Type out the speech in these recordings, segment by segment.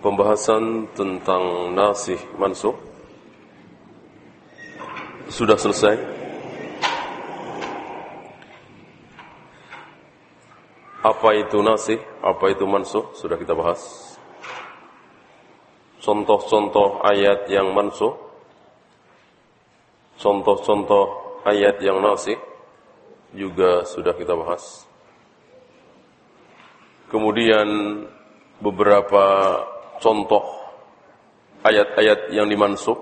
Pembahasan tentang nasih mansuh sudah selesai. Apa itu nasih, apa itu mansuh sudah kita bahas. Contoh-contoh ayat yang mansuh, contoh-contoh ayat yang nasih juga sudah kita bahas. Kemudian beberapa contoh ayat-ayat yang dimansuk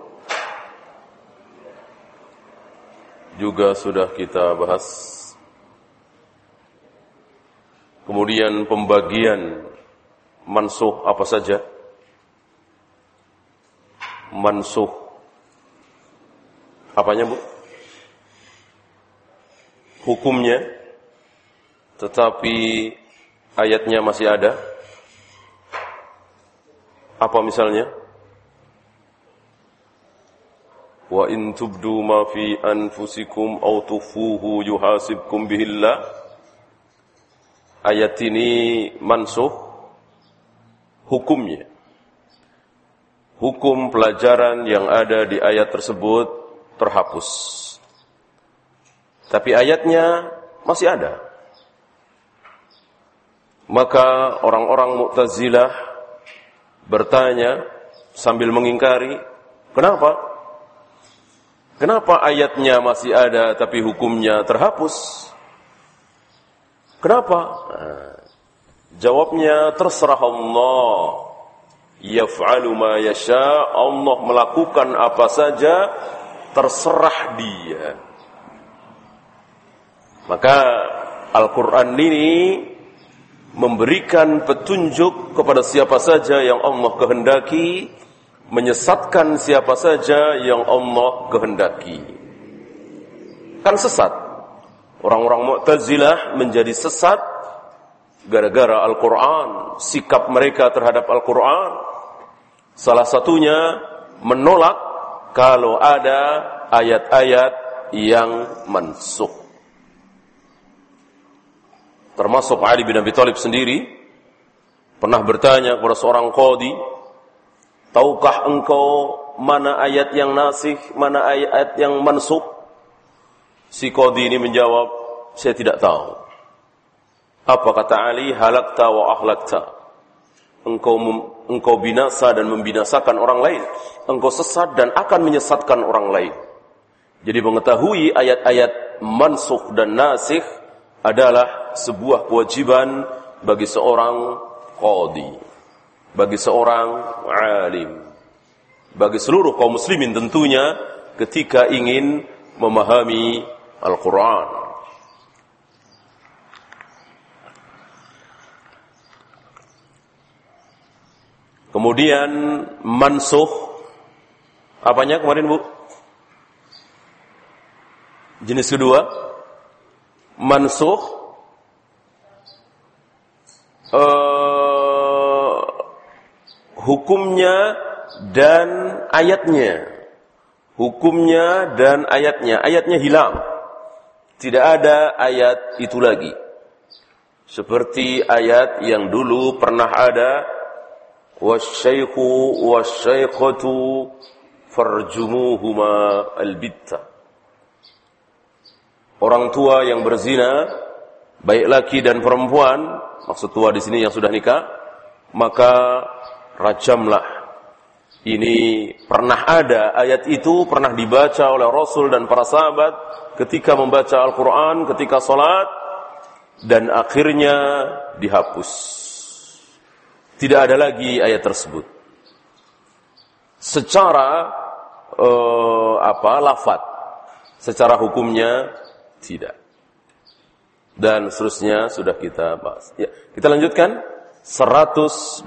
juga sudah kita bahas. Kemudian pembagian mansuh apa saja? Mansuh apanya, Bu? Hukumnya tetapi ayatnya masih ada apa misalnya? Wa in tubdu ma fi anfusikum aw tufuhu yuhasibkum bihillah. Ayat ini mansuh hukumnya. Hukum pelajaran yang ada di ayat tersebut terhapus. Tapi ayatnya masih ada. Maka orang-orang Mu'tazilah bertanya sambil mengingkari, kenapa? Kenapa ayatnya masih ada tapi hukumnya terhapus? Kenapa? Nah, jawabnya terserah Allah. Yaf'alu ma yasha. Allah melakukan apa saja terserah dia. Maka Al-Quran ini memberikan petunjuk kepada siapa saja yang Allah kehendaki, menyesatkan siapa saja yang Allah kehendaki. Kan sesat. Orang-orang Mu'tazilah menjadi sesat gara-gara Al-Quran, sikap mereka terhadap Al-Quran. Salah satunya menolak kalau ada ayat-ayat yang mansuh. Termasuk Ali bin Abi Thalib sendiri pernah bertanya kepada seorang qadi, "Tahukah engkau mana ayat yang nasih, mana ayat yang mansuh?" Si qadi ini menjawab, "Saya tidak tahu." Apa kata Ali? "Halakta wa ahlakta." Engkau engkau binasa dan membinasakan orang lain. Engkau sesat dan akan menyesatkan orang lain. Jadi mengetahui ayat-ayat mansuh dan nasih adalah sebuah kewajiban bagi seorang qadi, bagi seorang alim, bagi seluruh kaum muslimin tentunya ketika ingin memahami Al-Quran. Kemudian mansuh apanya kemarin Bu? Jenis kedua mansuh uh, hukumnya dan ayatnya. Hukumnya dan ayatnya. Ayatnya hilang. Tidak ada ayat itu lagi. Seperti ayat yang dulu pernah ada wasyaikhu wasyaikhatu farjumuhuma albitta orang tua yang berzina, baik laki dan perempuan, maksud tua di sini yang sudah nikah, maka rajamlah. Ini pernah ada ayat itu pernah dibaca oleh Rasul dan para sahabat ketika membaca Al-Quran, ketika sholat, dan akhirnya dihapus. Tidak ada lagi ayat tersebut. Secara uh, apa lafat, secara hukumnya tidak. dan seterusnya sudah kita bahas. Ya, kita lanjutkan 108.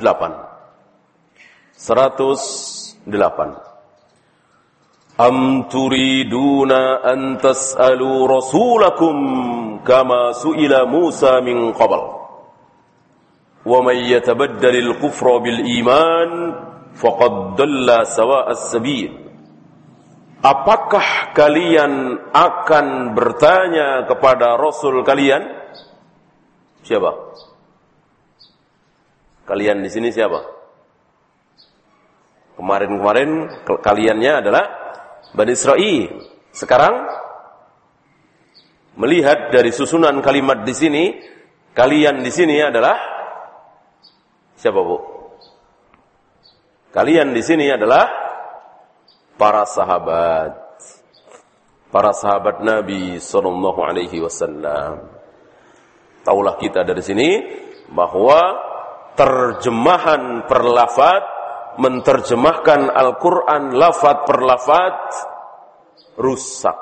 108. Am turiduna an tas'alu rasulakum kama su'ila Musa min qabl. Yatabaddalil kufra bil iman faqad dalla sawa'as sabil. Apakah kalian akan bertanya kepada Rasul kalian? Siapa? Kalian di sini siapa? Kemarin-kemarin kaliannya adalah Bani Israel. Sekarang melihat dari susunan kalimat di sini, kalian di sini adalah siapa Bu? Kalian di sini adalah para sahabat. Para sahabat Nabi sallallahu alaihi wasallam. Taulah kita dari sini bahwa terjemahan per menterjemahkan Al-Quran lafad per rusak.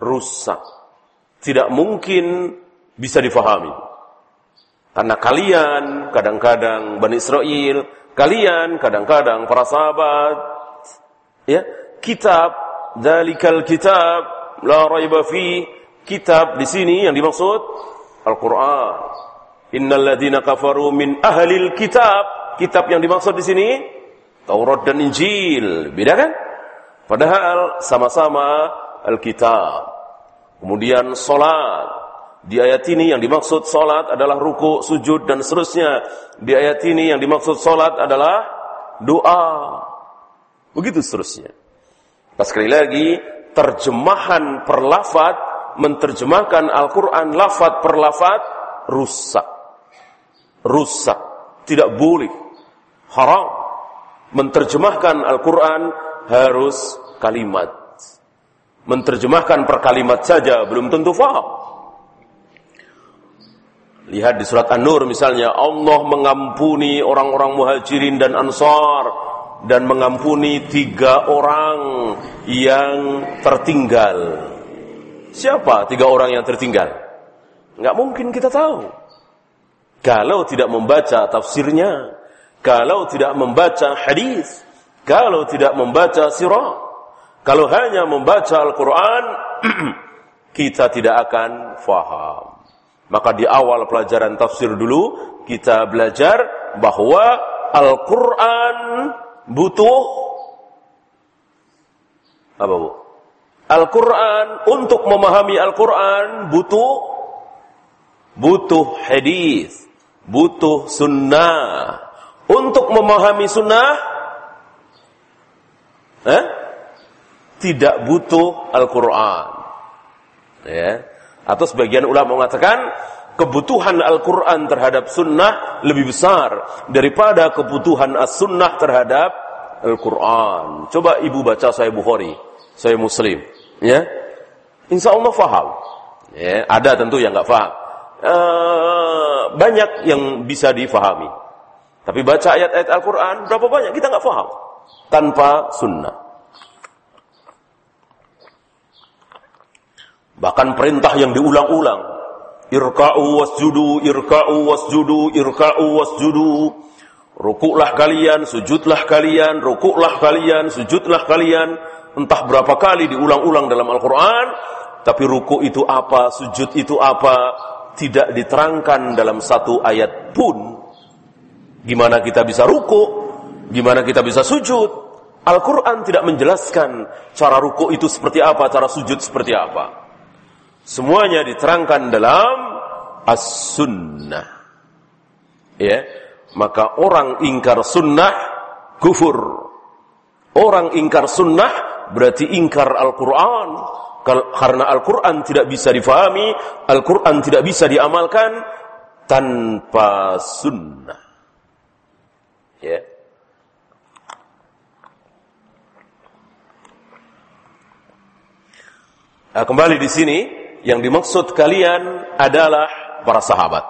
Rusak. Tidak mungkin bisa difahami. Karena kalian kadang-kadang Bani Israel, kalian kadang-kadang para sahabat, ya, kitab, dalikal kitab, la raiba fi, kitab di sini yang dimaksud Al-Quran. Innal ladina kafaru min ahlil kitab kitab yang dimaksud di sini Taurat dan Injil. Beda kan? Padahal sama-sama Alkitab. Kemudian solat. Di ayat ini yang dimaksud solat adalah ruku, sujud, dan seterusnya. Di ayat ini yang dimaksud solat adalah doa. Begitu seterusnya. Pas sekali lagi, terjemahan per lafad, menterjemahkan Al-Quran lafad per lafad, rusak. Rusak. Tidak boleh haram. Menterjemahkan Al-Quran harus kalimat. Menterjemahkan per kalimat saja belum tentu faham. Lihat di surat An-Nur misalnya, Allah mengampuni orang-orang muhajirin dan ansar dan mengampuni tiga orang yang tertinggal. Siapa tiga orang yang tertinggal? Nggak mungkin kita tahu. Kalau tidak membaca tafsirnya, kalau tidak membaca hadis, kalau tidak membaca sirah, kalau hanya membaca Al-Quran, kita tidak akan faham. Maka di awal pelajaran tafsir dulu, kita belajar bahwa Al-Quran butuh apa bu? Al-Quran untuk memahami Al-Quran butuh butuh hadis, butuh sunnah, untuk memahami sunnah eh, tidak butuh Al-Quran. Ya. Atau sebagian ulama mengatakan kebutuhan Al-Quran terhadap sunnah lebih besar daripada kebutuhan as-sunnah terhadap Al-Quran. Coba ibu baca saya Bukhari, saya Muslim. Ya, Insya Allah faham. Ya, ada tentu yang nggak faham. Uh, banyak yang bisa difahami. Tapi baca ayat-ayat Al-Quran, berapa banyak kita nggak paham. Tanpa sunnah. Bahkan perintah yang diulang-ulang. Irka'u wasjudu, irka'u wasjudu, irka'u wasjudu. Rukuklah kalian, sujudlah kalian, rukuklah kalian, sujudlah kalian. Entah berapa kali diulang-ulang dalam Al-Quran. Tapi ruku itu apa, sujud itu apa, tidak diterangkan dalam satu ayat pun Gimana kita bisa ruku? Gimana kita bisa sujud? Al-Quran tidak menjelaskan cara ruku itu seperti apa, cara sujud seperti apa. Semuanya diterangkan dalam as-sunnah. Ya, maka orang ingkar sunnah kufur. Orang ingkar sunnah berarti ingkar Al-Quran. Karena Al-Quran tidak bisa difahami, Al-Quran tidak bisa diamalkan tanpa sunnah. Ya. Nah, kembali di sini yang dimaksud kalian adalah para sahabat.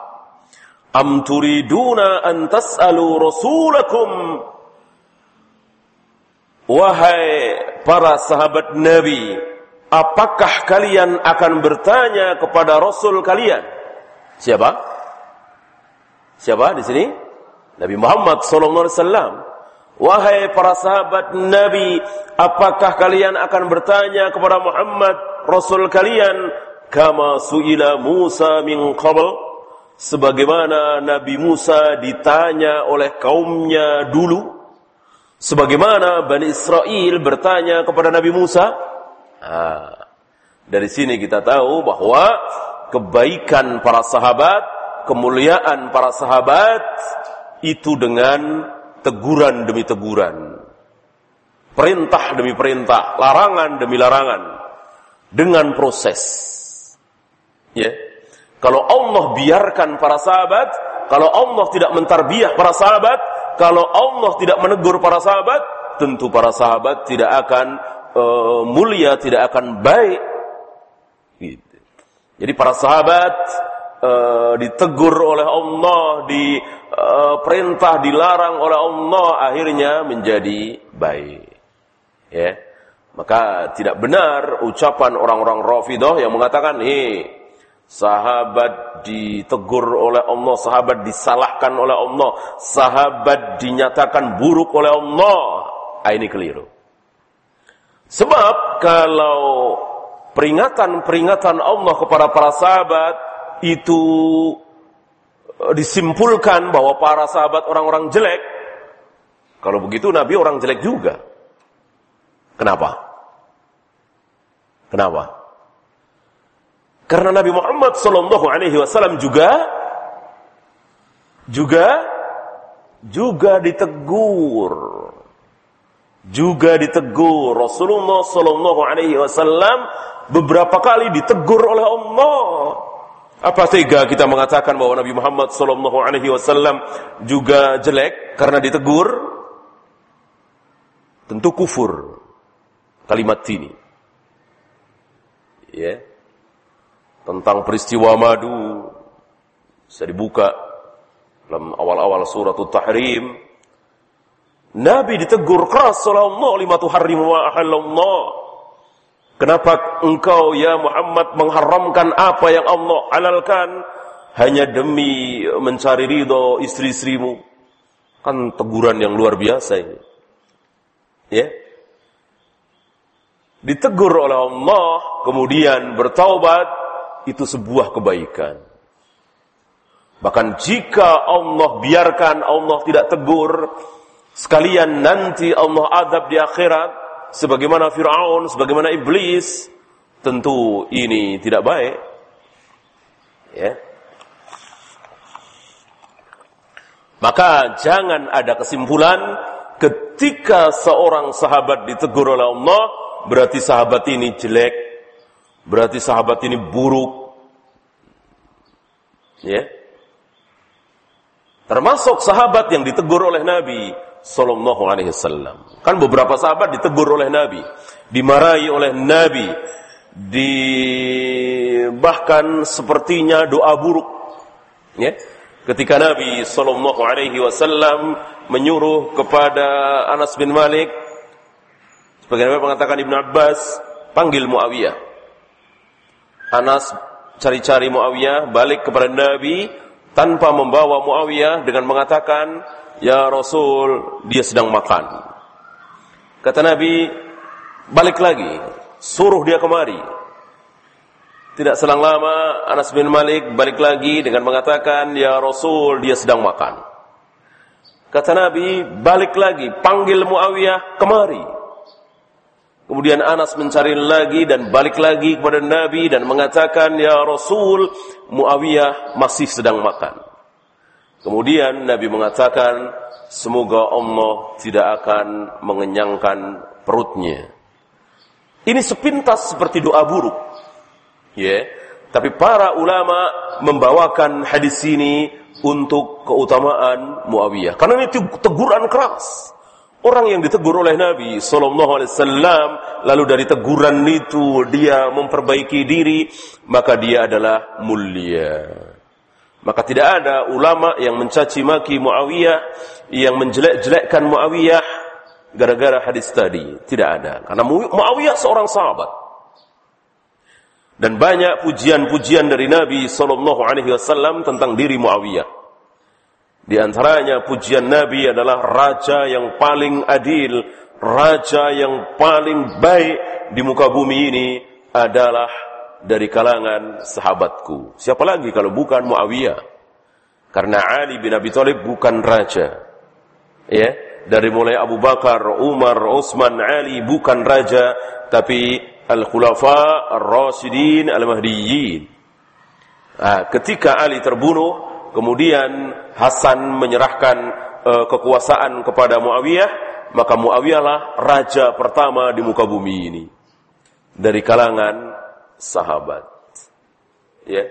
Am turiduna an tas'alu rasulakum Wahai para sahabat Nabi, apakah kalian akan bertanya kepada Rasul kalian? Siapa? Siapa di sini? Nabi Muhammad sallallahu alaihi wasallam. Wahai para sahabat Nabi, apakah kalian akan bertanya kepada Muhammad Rasul kalian kama suila Musa min qabl sebagaimana Nabi Musa ditanya oleh kaumnya dulu sebagaimana Bani Israel bertanya kepada Nabi Musa Nah, dari sini kita tahu bahwa kebaikan para sahabat, kemuliaan para sahabat itu dengan teguran demi teguran. Perintah demi perintah, larangan demi larangan dengan proses. Ya. Kalau Allah biarkan para sahabat, kalau Allah tidak mentarbiah para sahabat, kalau Allah tidak menegur para sahabat, tentu para sahabat tidak akan uh, mulia, tidak akan baik. Gitu. Jadi para sahabat uh, ditegur oleh Allah, diperintah, uh, dilarang oleh Allah, akhirnya menjadi baik. Ya. Maka tidak benar ucapan orang-orang Rafidah yang mengatakan, "Hei, sahabat ditegur oleh Allah, sahabat disalahkan oleh Allah, sahabat dinyatakan buruk oleh Allah." Ah, ini keliru. Sebab kalau peringatan-peringatan Allah kepada para sahabat itu eh, disimpulkan bahwa para sahabat orang-orang jelek, kalau begitu Nabi orang jelek juga. Kenapa? Kenapa? Karena Nabi Muhammad Shallallahu Alaihi Wasallam juga juga juga ditegur juga ditegur Rasulullah Sallallahu Alaihi Wasallam beberapa kali ditegur oleh Allah. Apa tega kita mengatakan bahwa Nabi Muhammad Sallallahu Alaihi Wasallam juga jelek karena ditegur? Tentu kufur kalimat ini. Ya. Tentang peristiwa madu bisa dibuka dalam awal-awal surat At-Tahrim Nabi ditegur keras oleh Allah lima tuharrimu wa ahallallah. Kenapa engkau ya Muhammad mengharamkan apa yang Allah halalkan hanya demi mencari ridho istri-istrimu? Kan teguran yang luar biasa ini. Ya. Ditegur oleh Allah, kemudian bertaubat, itu sebuah kebaikan. Bahkan jika Allah biarkan Allah tidak tegur, Sekalian nanti Allah adab di akhirat sebagaimana Firaun, sebagaimana iblis, tentu ini tidak baik. Ya. Maka jangan ada kesimpulan ketika seorang sahabat ditegur oleh Allah, berarti sahabat ini jelek, berarti sahabat ini buruk. Ya. Termasuk sahabat yang ditegur oleh Nabi Sallallahu Alaihi Wasallam. Kan beberapa sahabat ditegur oleh Nabi, dimarahi oleh Nabi, di bahkan sepertinya doa buruk. Ya, ketika Nabi Sallallahu Alaihi Wasallam menyuruh kepada Anas bin Malik, sebagaimana mengatakan Ibn Abbas, panggil Muawiyah. Anas cari-cari Muawiyah, balik kepada Nabi tanpa membawa Muawiyah dengan mengatakan, Ya Rasul, dia sedang makan. Kata Nabi, balik lagi, suruh dia kemari. Tidak selang lama, Anas bin Malik balik lagi dengan mengatakan, Ya Rasul, dia sedang makan. Kata Nabi, balik lagi, panggil Muawiyah kemari. Kemudian Anas mencari lagi dan balik lagi kepada Nabi dan mengatakan, Ya Rasul, Muawiyah masih sedang makan. Kemudian Nabi mengatakan, semoga Allah tidak akan mengenyangkan perutnya. Ini sepintas seperti doa buruk. Ya, tapi para ulama membawakan hadis ini untuk keutamaan Muawiyah. Karena ini teguran keras. Orang yang ditegur oleh Nabi Sallallahu Alaihi Wasallam, lalu dari teguran itu dia memperbaiki diri, maka dia adalah mulia. Maka tidak ada ulama yang mencaci maki Muawiyah, yang menjelek-jelekkan Muawiyah gara-gara hadis tadi. Tidak ada. Karena Muawiyah seorang sahabat. Dan banyak pujian-pujian dari Nabi sallallahu alaihi wasallam tentang diri Muawiyah. Di antaranya pujian Nabi adalah raja yang paling adil, raja yang paling baik di muka bumi ini adalah dari kalangan sahabatku. Siapa lagi kalau bukan Muawiyah? Karena Ali bin Abi Thalib bukan raja. Ya, dari mulai Abu Bakar, Umar, Utsman, Ali bukan raja, tapi al-khulafa ar-rasyidin al-mahdiyyin. Nah, ketika Ali terbunuh, kemudian Hasan menyerahkan uh, kekuasaan kepada Muawiyah, maka Muawiyah lah raja pertama di muka bumi ini. Dari kalangan sahabat. Ya.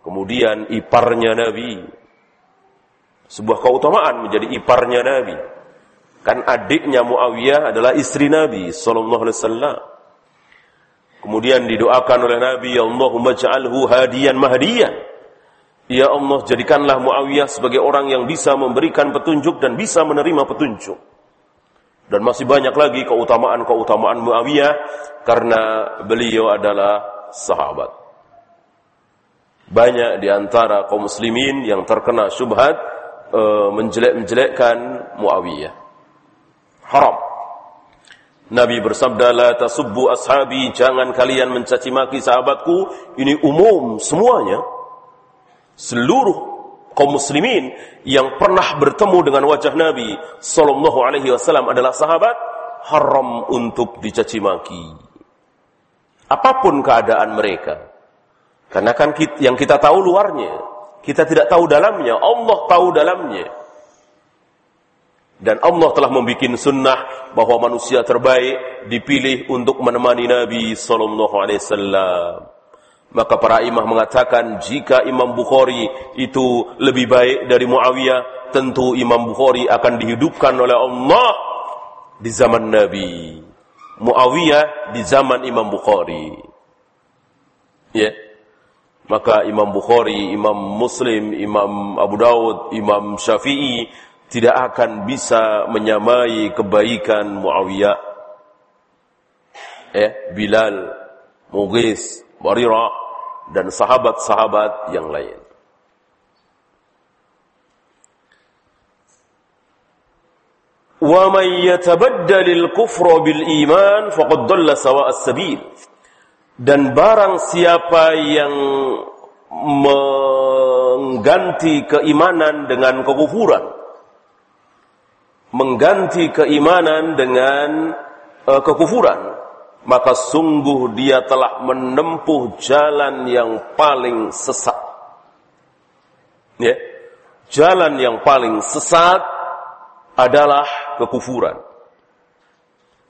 Kemudian iparnya Nabi. Sebuah keutamaan menjadi iparnya Nabi. Kan adiknya Muawiyah adalah istri Nabi sallallahu alaihi wasallam. Kemudian didoakan oleh Nabi, Allahumma ja'alhu hadiyan mahdiyan. Ya Allah, jadikanlah Muawiyah sebagai orang yang bisa memberikan petunjuk dan bisa menerima petunjuk. Dan masih banyak lagi keutamaan-keutamaan Muawiyah karena beliau adalah sahabat. Banyak di antara kaum muslimin yang terkena syubhat e, menjelek-menjelekkan Muawiyah. Haram. Nabi bersabda, La tasubbu ashabi, jangan kalian mencaci maki sahabatku. Ini umum semuanya. Seluruh kaum muslimin yang pernah bertemu dengan wajah Nabi Sallallahu Alaihi Wasallam adalah sahabat, haram untuk dicaci maki. Apa pun keadaan mereka. Karena kan yang kita tahu luarnya. Kita tidak tahu dalamnya. Allah tahu dalamnya. Dan Allah telah membuat sunnah bahwa manusia terbaik dipilih untuk menemani Nabi Sallallahu Alaihi Wasallam. Maka para imam mengatakan jika Imam Bukhari itu lebih baik dari Muawiyah, tentu Imam Bukhari akan dihidupkan oleh Allah di zaman Nabi. Muawiyah di zaman Imam Bukhari. Ya. Maka Imam Bukhari, Imam Muslim, Imam Abu Daud, Imam Syafi'i tidak akan bisa menyamai kebaikan Muawiyah eh Bilal Mughis Barira dan sahabat-sahabat yang lain. Yatabaddal al-kufra bil iman faqad dalla sawa as-sabil dan barang siapa yang mengganti keimanan dengan kekufuran mengganti keimanan dengan uh, kekufuran, maka sungguh dia telah menempuh jalan yang paling sesat. Ya. Jalan yang paling sesat adalah kekufuran.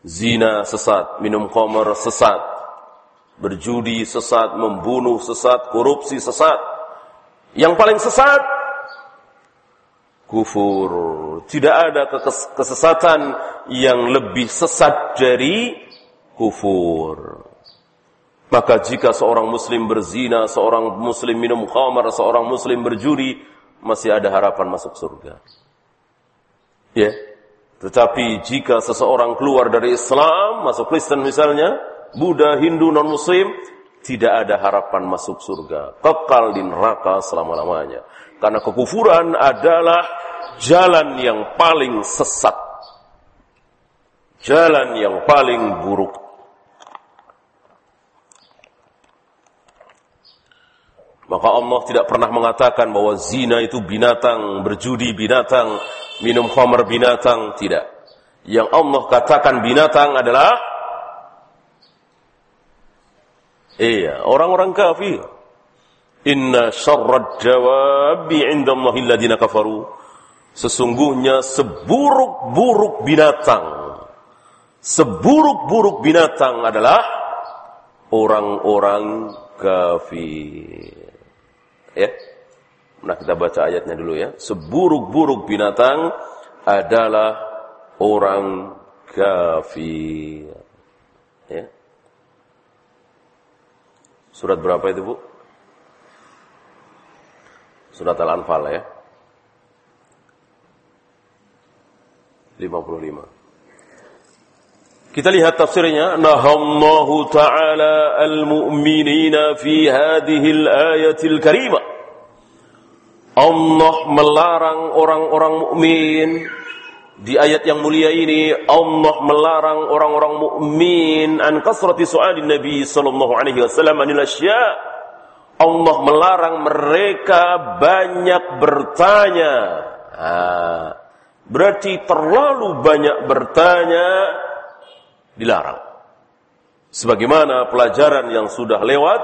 Zina sesat, minum khamr sesat, berjudi sesat, membunuh sesat, korupsi sesat. Yang paling sesat kufur. Tidak ada kesesatan yang lebih sesat dari kufur. Maka jika seorang muslim berzina, seorang muslim minum khamar, seorang muslim berjudi, masih ada harapan masuk surga. Ya. Tetapi jika seseorang keluar dari Islam, masuk Kristen misalnya, Buddha, Hindu, non-muslim, tidak ada harapan masuk surga. Kekal di neraka selama-lamanya. Karena kekufuran adalah jalan yang paling sesat. Jalan yang paling buruk. Maka Allah tidak pernah mengatakan bahwa zina itu binatang, berjudi binatang, minum khamar binatang, tidak. Yang Allah katakan binatang adalah iya, orang-orang kafir. Inna syarrad jawabi indallahi alladhina kafaru. Sesungguhnya seburuk-buruk binatang. Seburuk-buruk binatang adalah orang-orang kafir. Ya. Nah kita baca ayatnya dulu ya. Seburuk-buruk binatang adalah orang kafir. Ya. Surat berapa itu Bu? Surat Al-Anfal ya. 55. Kita lihat tafsirnya. Nahallahu ta'ala al-mu'minina fi hadhihi al-ayatil karimah. Allah melarang orang-orang mukmin di ayat yang mulia ini Allah melarang orang-orang mukmin an kasrati su'alin Nabi sallallahu alaihi wasallam anil asya. Allah melarang mereka banyak bertanya. Ah, berarti terlalu banyak bertanya dilarang. Sebagaimana pelajaran yang sudah lewat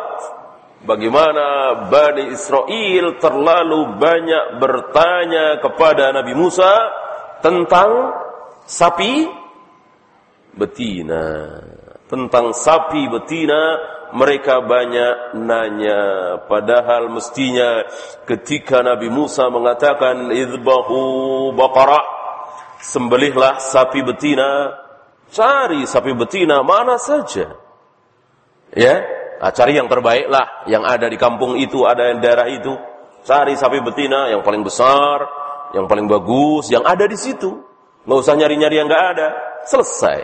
bagaimana Bani Israel terlalu banyak bertanya kepada Nabi Musa tentang sapi betina. Tentang sapi betina mereka banyak nanya. Padahal mestinya ketika Nabi Musa mengatakan idbahu baqara sembelihlah sapi betina, cari sapi betina mana saja. Ya, Nah, cari yang terbaik lah, yang ada di kampung itu, ada yang daerah itu. Cari sapi betina yang paling besar, yang paling bagus, yang ada di situ. Nggak usah nyari-nyari yang nggak ada. Selesai.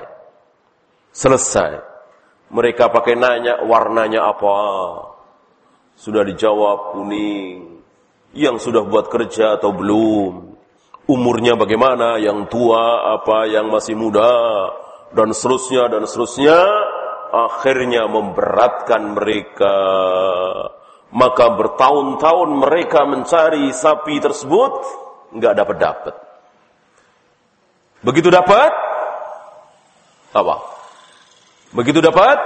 Selesai. Mereka pakai nanya warnanya apa. Sudah dijawab kuning. Yang sudah buat kerja atau belum. Umurnya bagaimana, yang tua apa, yang masih muda. Dan seterusnya, dan seterusnya akhirnya memberatkan mereka. Maka bertahun-tahun mereka mencari sapi tersebut, nggak dapat dapat. Begitu dapat, apa? Begitu dapat,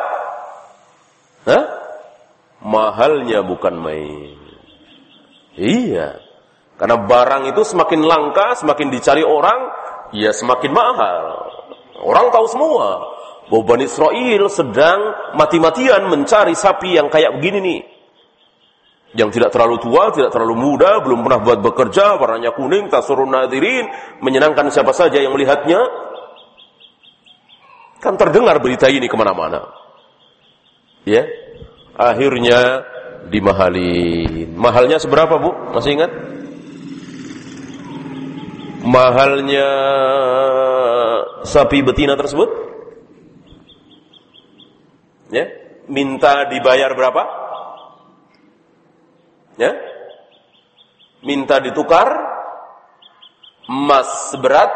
Hah? mahalnya bukan main. Iya, karena barang itu semakin langka, semakin dicari orang, ya semakin mahal. Orang tahu semua bahwa Bani Israel sedang mati-matian mencari sapi yang kayak begini nih. Yang tidak terlalu tua, tidak terlalu muda, belum pernah buat bekerja, warnanya kuning, tasurun nadirin, menyenangkan siapa saja yang melihatnya. Kan terdengar berita ini ke mana-mana. Ya, akhirnya dimahalin. Mahalnya seberapa bu? Masih ingat? Mahalnya sapi betina tersebut? Ya, minta dibayar berapa? Ya. Minta ditukar emas seberat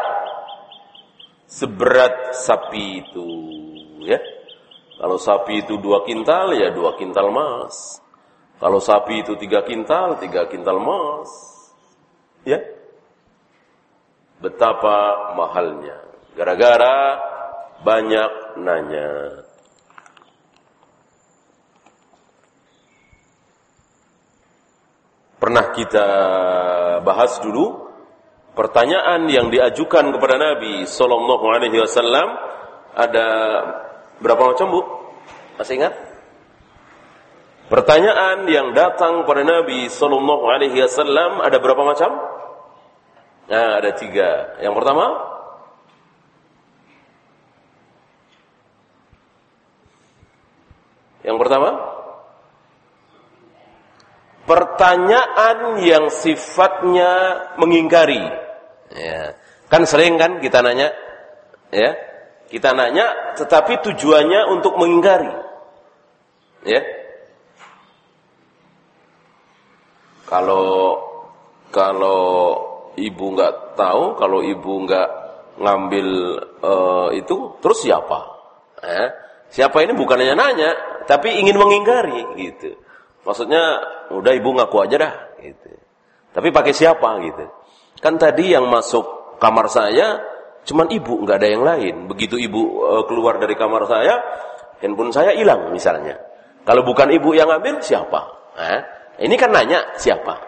seberat sapi itu, ya. Kalau sapi itu dua kintal, ya dua kintal emas. Kalau sapi itu tiga kintal, tiga kintal emas. Ya. Betapa mahalnya. Gara-gara banyak nanya. pernah kita bahas dulu pertanyaan yang diajukan kepada Nabi Sallallahu Alaihi Wasallam ada berapa macam bu? Masih ingat? Pertanyaan yang datang kepada Nabi Sallallahu Alaihi Wasallam ada berapa macam? Nah, ada tiga. Yang pertama, yang pertama, pertanyaan yang sifatnya mengingkari. Ya. Kan sering kan kita nanya, ya, kita nanya, tetapi tujuannya untuk mengingkari. Ya. Kalau kalau ibu nggak tahu, kalau ibu nggak ngambil uh, itu, terus siapa? Ya. Siapa ini bukannya nanya, tapi ingin mengingkari gitu. Maksudnya udah ibu ngaku aja dah gitu. Tapi pakai siapa gitu. Kan tadi yang masuk kamar saya cuman ibu, nggak ada yang lain. Begitu ibu uh, keluar dari kamar saya, handphone saya hilang misalnya. Kalau bukan ibu yang ngambil siapa? Eh? Ini kan nanya siapa.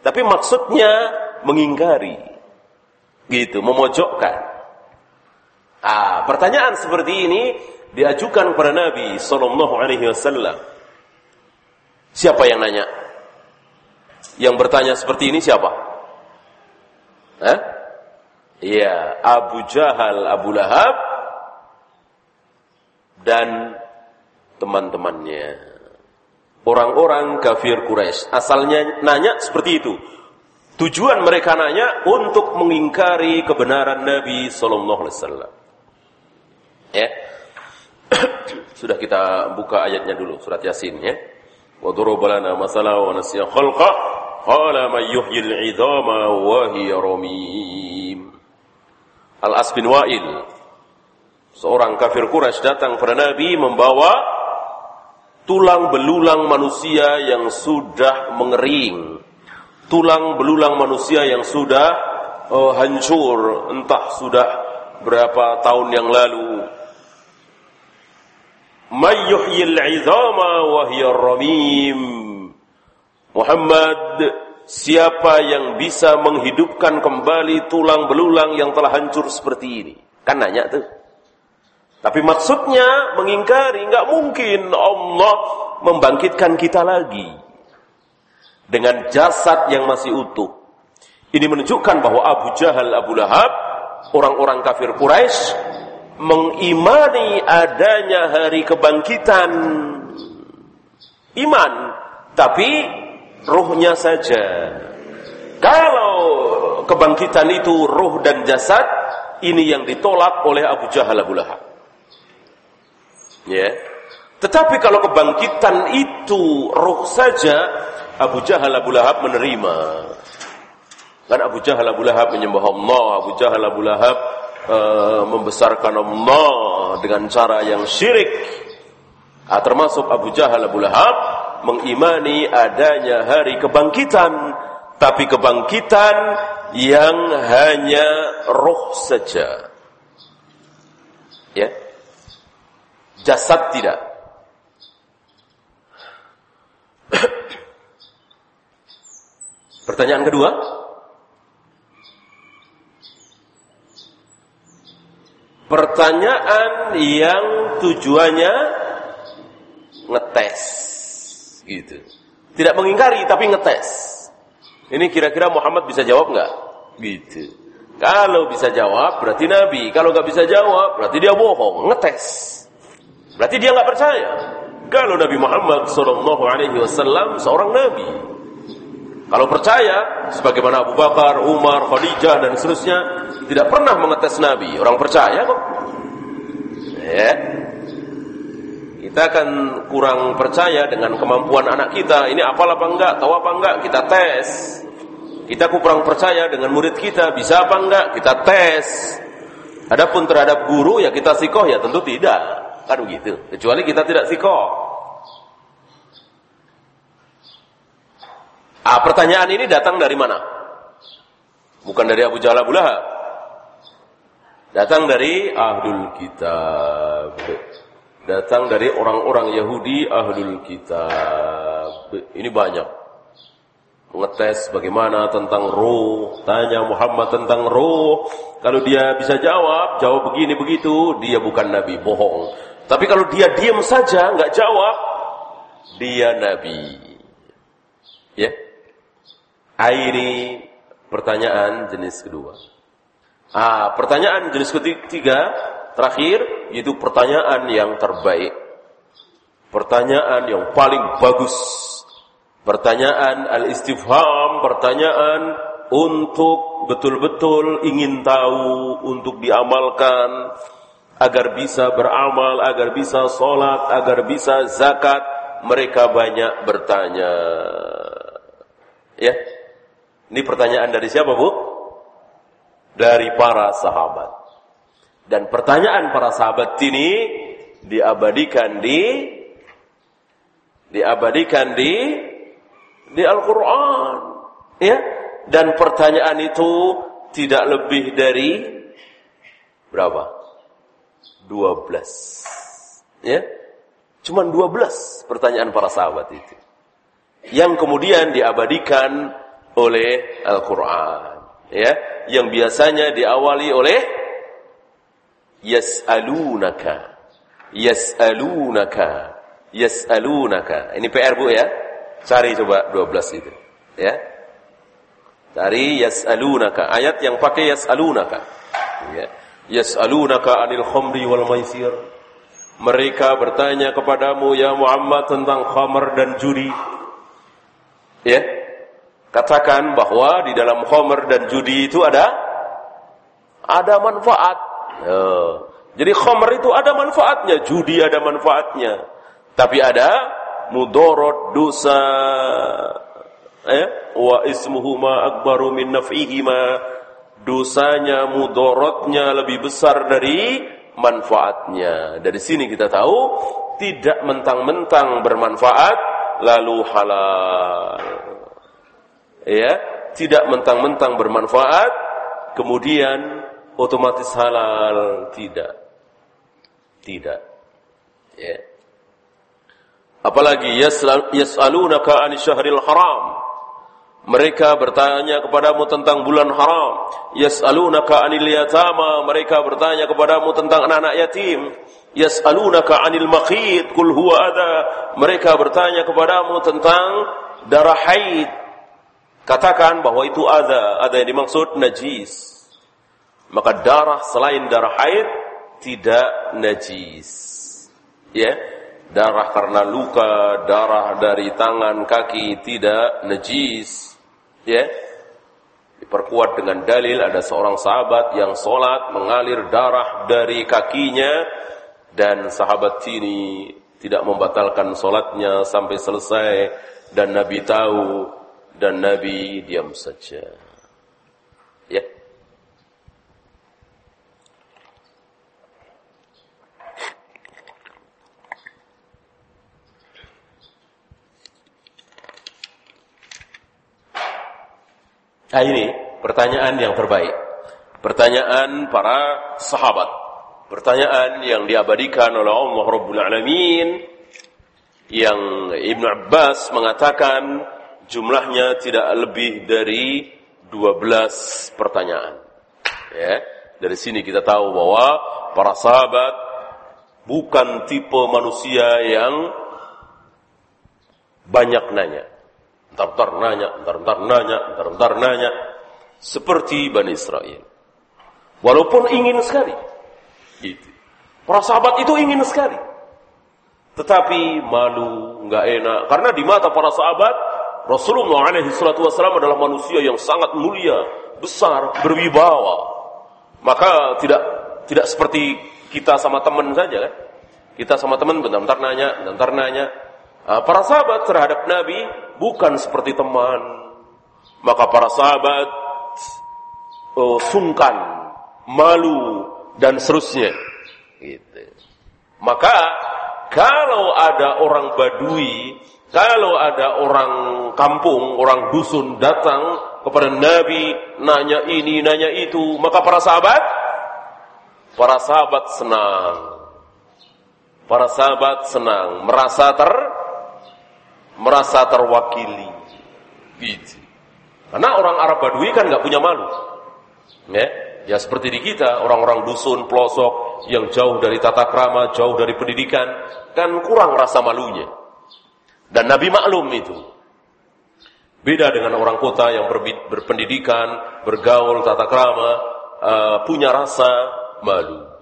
Tapi maksudnya mengingkari. Gitu, memojokkan. Ah, pertanyaan seperti ini diajukan kepada Nabi sallallahu alaihi wasallam. Siapa yang nanya? Yang bertanya seperti ini siapa? Hah? Iya, Abu Jahal, Abu Lahab dan teman-temannya. Orang-orang kafir Quraisy. Asalnya nanya seperti itu. Tujuan mereka nanya untuk mengingkari kebenaran Nabi sallallahu alaihi wasallam. Ya. Sudah kita buka ayatnya dulu surat Yasin ya. Wa daraba lana masala wa nasiya khalqa qala man yuhyil 'idhama wa hiya ramim. Al-As bin Wa'il seorang kafir Quraisy datang kepada Nabi membawa tulang belulang manusia yang sudah mengering. Tulang belulang manusia yang sudah uh, hancur, entah sudah berapa tahun yang lalu mayyuhyil izama ramim. Muhammad, siapa yang bisa menghidupkan kembali tulang belulang yang telah hancur seperti ini? Kan nanya tuh. Tapi maksudnya mengingkari, nggak mungkin Allah membangkitkan kita lagi dengan jasad yang masih utuh. Ini menunjukkan bahwa Abu Jahal, Abu Lahab, orang-orang kafir Quraisy mengimani adanya hari kebangkitan. Iman tapi ruhnya saja. Kalau kebangkitan itu ruh dan jasad ini yang ditolak oleh Abu Jahal Abu Lahab. Ya. Tetapi kalau kebangkitan itu ruh saja Abu Jahal Abu Lahab menerima kan Abu Jahal Abu Lahab menyembah Allah Abu Jahal Abu Lahab uh, membesarkan Allah dengan cara yang syirik. Uh, termasuk Abu Jahal Abu Lahab mengimani adanya hari kebangkitan, tapi kebangkitan yang hanya roh saja. Ya. Jasad tidak. Pertanyaan kedua, Pertanyaan yang tujuannya ngetes gitu. Tidak mengingkari tapi ngetes. Ini kira-kira Muhammad bisa jawab nggak? Gitu. Kalau bisa jawab berarti Nabi. Kalau nggak bisa jawab berarti dia bohong. Ngetes. Berarti dia nggak percaya. Kalau Nabi Muhammad Shallallahu Alaihi Wasallam seorang Nabi, kalau percaya, sebagaimana Abu Bakar, Umar, Khadijah dan seterusnya, tidak pernah mengetes Nabi. Orang percaya kok. Ya. Kita akan kurang percaya dengan kemampuan anak kita. Ini apal apa enggak, tahu apa enggak, kita tes. Kita kurang percaya dengan murid kita, bisa apa enggak, kita tes. Adapun terhadap guru ya kita sikoh ya tentu tidak. Kan begitu. Kecuali kita tidak sikoh. Ah, pertanyaan ini datang dari mana? Bukan dari Abu Jahal Abu Lahab. Datang dari Ahlul Kitab. Datang dari orang-orang Yahudi Ahlul Kitab. Ini banyak. Mengetes bagaimana tentang roh. Tanya Muhammad tentang roh. Kalau dia bisa jawab, jawab begini begitu, dia bukan Nabi, bohong. Tapi kalau dia diam saja, nggak jawab, dia Nabi. Ya. Yeah. Ini pertanyaan jenis kedua. Ah, pertanyaan jenis ketiga terakhir yaitu pertanyaan yang terbaik. Pertanyaan yang paling bagus. Pertanyaan al-istifham, pertanyaan untuk betul-betul ingin tahu, untuk diamalkan agar bisa beramal, agar bisa sholat, agar bisa zakat. Mereka banyak bertanya. Ya, ini pertanyaan dari siapa, Bu? Dari para sahabat. Dan pertanyaan para sahabat ini diabadikan di diabadikan di di Al-Qur'an. Ya. Dan pertanyaan itu tidak lebih dari berapa? 12. Ya. Cuman 12 pertanyaan para sahabat itu. Yang kemudian diabadikan oleh Al-Quran. Ya, yang biasanya diawali oleh yas'alunaka. Yas'alunaka. Yas'alunaka. Ini PR Bu ya. Cari coba 12 itu. Ya. Cari yas'alunaka. Ayat yang pakai yas'alunaka. Ya. Yas'alunaka anil khamri wal maisir. Mereka bertanya kepadamu ya Muhammad tentang khamar dan judi. Ya katakan bahwa di dalam khomer dan judi itu ada ada manfaat. Ya. Jadi khamr itu ada manfaatnya, judi ada manfaatnya. Tapi ada mudorot dosa eh wa ismuhuma akbaru min naf'ihima dosanya mudorotnya lebih besar dari manfaatnya. Dari sini kita tahu tidak mentang-mentang bermanfaat lalu halal. Ya, tidak mentang-mentang bermanfaat kemudian otomatis halal, tidak. Tidak. Ya. Apalagi yas'alunaka 'anil syahril haram. Mereka bertanya kepadamu tentang bulan haram. Yas'alunaka 'anil yatama. Mereka bertanya kepadamu tentang anak-anak yatim. Yas'alunaka 'anil makhid. Kul huwa ada. Mereka bertanya kepadamu tentang darah haid. Katakan bahwa itu ada. Ada yang dimaksud najis. Maka darah selain darah haid tidak najis. Ya. Darah karena luka, darah dari tangan, kaki tidak najis ya diperkuat dengan dalil ada seorang sahabat yang sholat mengalir darah dari kakinya dan sahabat ini tidak membatalkan sholatnya sampai selesai dan Nabi tahu dan Nabi diam saja ya Nah ini pertanyaan yang terbaik. Pertanyaan para sahabat. Pertanyaan yang diabadikan oleh Allah Rabbul Alamin. Yang Ibn Abbas mengatakan jumlahnya tidak lebih dari 12 pertanyaan. Ya, dari sini kita tahu bahwa para sahabat bukan tipe manusia yang banyak nanya Ntar-ntar nanya, ntar-ntar nanya, ntar-ntar nanya. Seperti Bani Israel. Walaupun ingin sekali. Gitu. Para sahabat itu ingin sekali. Tetapi malu, nggak enak. Karena di mata para sahabat, Rasulullah alaihi salatu wasallam adalah manusia yang sangat mulia, besar, berwibawa. Maka tidak tidak seperti kita sama teman saja kan. Kita sama teman bentar-bentar nanya, bentar nanya. Nah, para sahabat terhadap Nabi bukan seperti teman. Maka para sahabat oh, sungkan, malu dan seterusnya. Gitu. Maka kalau ada orang Badui, kalau ada orang kampung, orang dusun datang kepada Nabi nanya ini, nanya itu, maka para sahabat para sahabat senang. Para sahabat senang, merasa ter merasa terwakili. Gitu. Karena orang Arab Badui kan nggak punya malu. Ya, ya seperti di kita, orang-orang dusun, pelosok, yang jauh dari tata krama, jauh dari pendidikan, kan kurang rasa malunya. Dan Nabi maklum itu. Beda dengan orang kota yang berpendidikan, bergaul, tata krama, uh, punya rasa malu.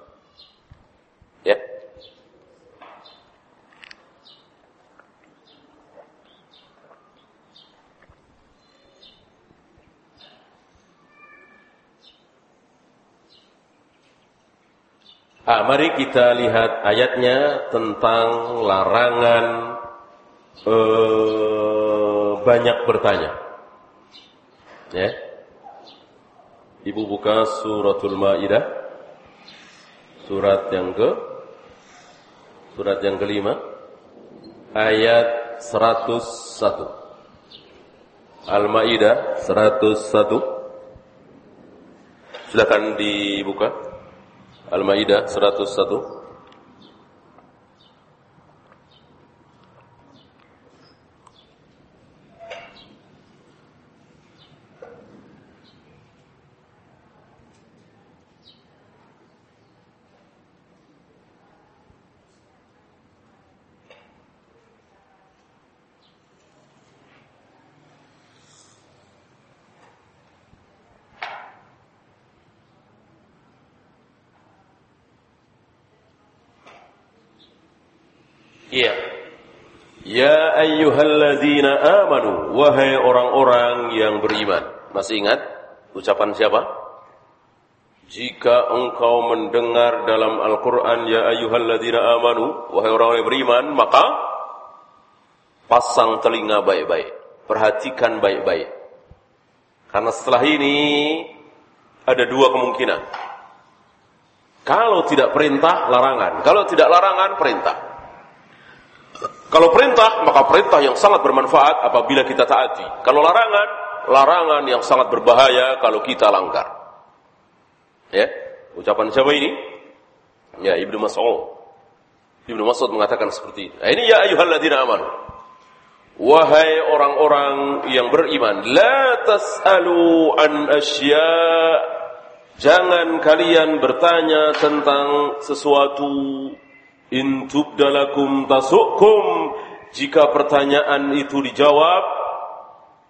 Ah, mari kita lihat ayatnya tentang larangan eh, banyak bertanya. Ya. Ibu buka suratul Maidah. Surat yang ke Surat yang kelima ayat 101. Al-Maidah 101. Silakan dibuka. Al-Maidah 101 Iya. Ya ayyuhalladzina amanu wahai orang-orang yang beriman. Masih ingat ucapan siapa? jika engkau mendengar dalam Al-Quran, Ya ayyuhalladzina amanu, wahai orang yang beriman, maka pasang telinga baik-baik. Perhatikan baik-baik. Karena setelah ini, ada dua kemungkinan. Kalau tidak perintah, larangan. Kalau tidak larangan, perintah. Kalau perintah, maka perintah yang sangat bermanfaat apabila kita taati. Kalau larangan, larangan yang sangat berbahaya kalau kita langgar. Ya, ucapan siapa ini? Ya, Ibnu Mas'ud. Ibnu Mas'ud mengatakan seperti ini. Nah, ini ya ayyuhalladzina amanu. Wahai orang-orang yang beriman, la tas'alu an asya Jangan kalian bertanya tentang sesuatu in tubdalakum tasukum jika pertanyaan itu dijawab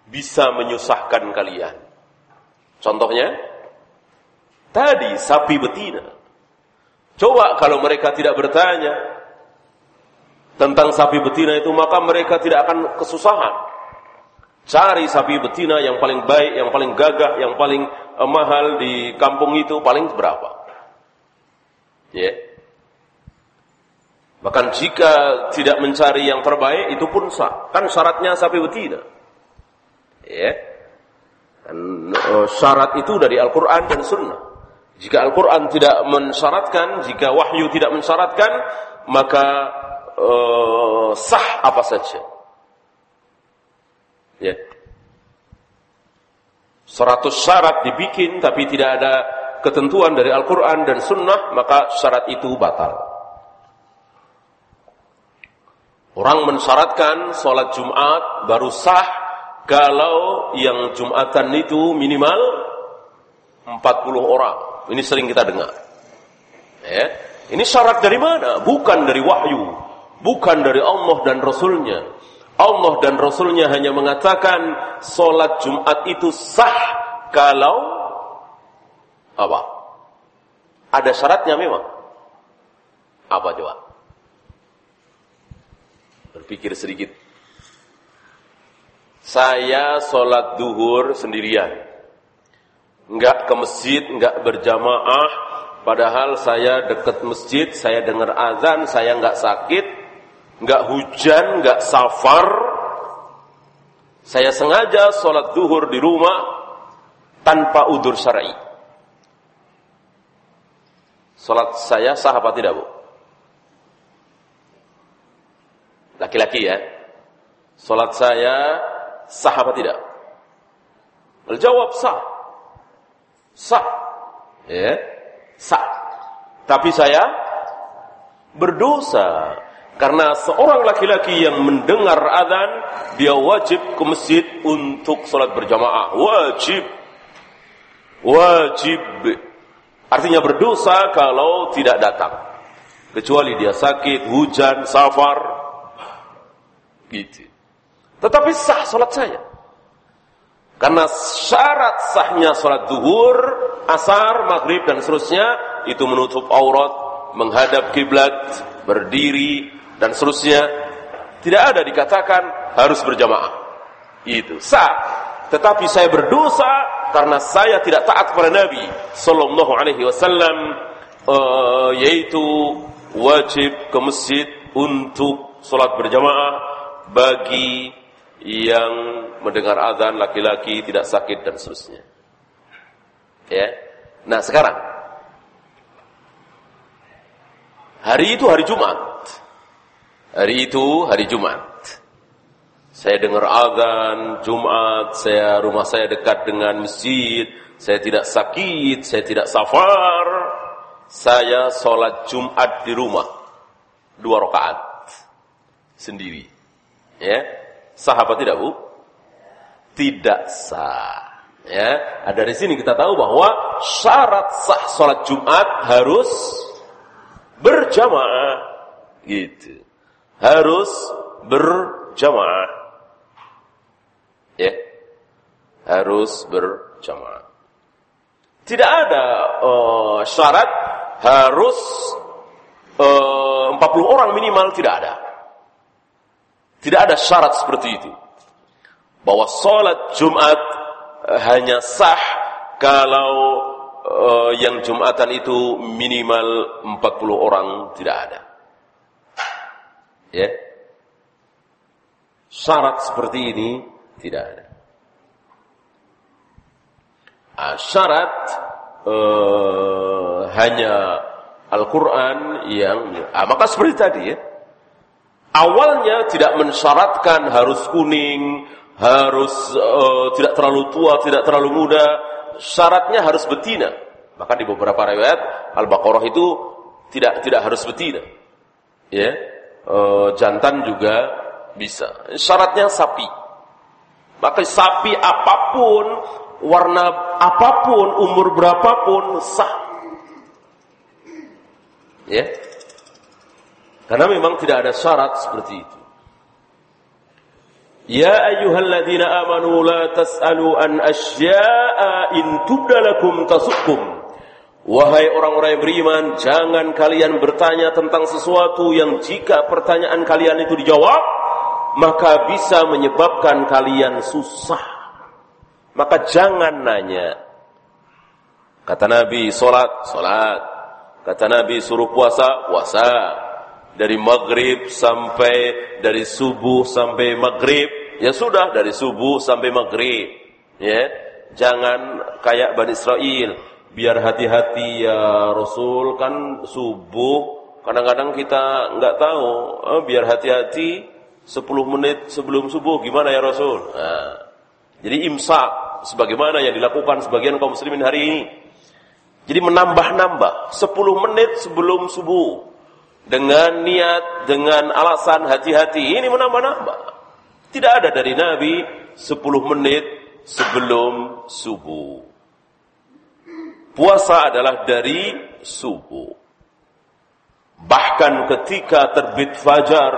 bisa menyusahkan kalian. Contohnya, Tadi sapi betina. Coba kalau mereka tidak bertanya tentang sapi betina itu, maka mereka tidak akan kesusahan. Cari sapi betina yang paling baik, yang paling gagah, yang paling uh, mahal di kampung itu paling berapa? Ya. Yeah. Bahkan jika tidak mencari yang terbaik itu pun sah. Kan syaratnya sapi betina. Ya. Dan uh, syarat itu dari Al-Qur'an dan Sunnah. Jika Al-Quran tidak mensyaratkan, jika wahyu tidak mensyaratkan, maka uh, sah apa saja. Ya. Seratus syarat dibikin, tapi tidak ada ketentuan dari Al-Quran dan Sunnah, maka syarat itu batal. Orang mensyaratkan sholat Jumat baru sah kalau yang Jumatan itu minimal 40 orang. Ini sering kita dengar. Ya. Ini syarat dari mana? Bukan dari wahyu. Bukan dari Allah dan Rasulnya. Allah dan Rasulnya hanya mengatakan solat Jumat itu sah kalau apa? Ada syaratnya memang. Apa coba? Berpikir sedikit. Saya solat duhur sendirian nggak ke masjid, nggak berjamaah, padahal saya dekat masjid, saya dengar azan, saya nggak sakit, nggak hujan, nggak safar, saya sengaja sholat duhur di rumah tanpa udur syar'i. Sholat saya sah apa tidak bu? Laki-laki ya. Sholat saya sah apa tidak? Jawab sah. Sah. Ya. Sah. Tapi saya berdosa karena seorang laki-laki yang mendengar adzan dia wajib ke masjid untuk salat berjamaah. Wajib. Wajib. Artinya berdosa kalau tidak datang. Kecuali dia sakit, hujan, safar. Gitu. Tetapi sah salat saya. Karena syarat sahnya sholat duhur, asar, maghrib, dan seterusnya, itu menutup aurat, menghadap kiblat, berdiri, dan seterusnya. Tidak ada dikatakan harus berjamaah. Itu sah. Tetapi saya berdosa karena saya tidak taat kepada Nabi Sallallahu Alaihi Wasallam, uh, yaitu wajib ke masjid untuk sholat berjamaah bagi yang mendengar azan laki-laki tidak sakit dan seterusnya. Ya. Nah, sekarang hari itu hari Jumat. Hari itu hari Jumat. Saya dengar azan Jumat, saya rumah saya dekat dengan masjid, saya tidak sakit, saya tidak safar. Saya sholat Jumat di rumah. Dua rakaat. Sendiri. Ya. Sah tidak, Bu? Tidak sah. Ya, nah, dari sini kita tahu bahwa syarat sah salat Jumat harus berjamaah. Gitu. Harus berjamaah. Ya. Harus berjamaah. Tidak ada uh, syarat harus uh, 40 orang minimal tidak ada. Tidak ada syarat seperti itu. Bahwa sholat Jumat eh, hanya sah kalau uh, yang Jumatan itu minimal 40 orang tidak ada. Ya. Syarat seperti ini tidak ada. Ah, syarat uh, hanya Al-Quran yang ah, maka seperti tadi ya awalnya tidak mensyaratkan harus kuning harus uh, tidak terlalu tua tidak terlalu muda. Syaratnya harus betina. Maka di beberapa riwayat Al-Baqarah itu tidak tidak harus betina. Ya uh, jantan juga bisa. Syaratnya sapi. Maka sapi apa pun warna apa pun, umur berapapun sah. Ya. Karena memang tidak ada syarat seperti itu. Ya ayyuhalladzina amanu la tas'alu an asya'a in tubdalakum tasukum. Wahai orang-orang yang beriman, jangan kalian bertanya tentang sesuatu yang jika pertanyaan kalian itu dijawab, maka bisa menyebabkan kalian susah maka jangan nanya. Kata Nabi, solat, solat. Kata Nabi, suruh puasa, puasa. Dari maghrib sampai, dari subuh sampai maghrib. Ya sudah, dari subuh sampai maghrib. Ya, Jangan kayak Bani Israel. Biar hati-hati ya Rasul kan subuh. Kadang-kadang kita nggak tahu. Eh, biar hati-hati 10 menit sebelum subuh. Gimana ya Rasul? Nah, jadi imsak sebagaimana yang dilakukan sebagian kaum muslimin hari ini. Jadi menambah-nambah 10 menit sebelum subuh dengan niat, dengan alasan hati-hati ini menambah-nambah. Tidak ada dari Nabi 10 menit sebelum subuh. Puasa adalah dari subuh. Bahkan ketika terbit fajar,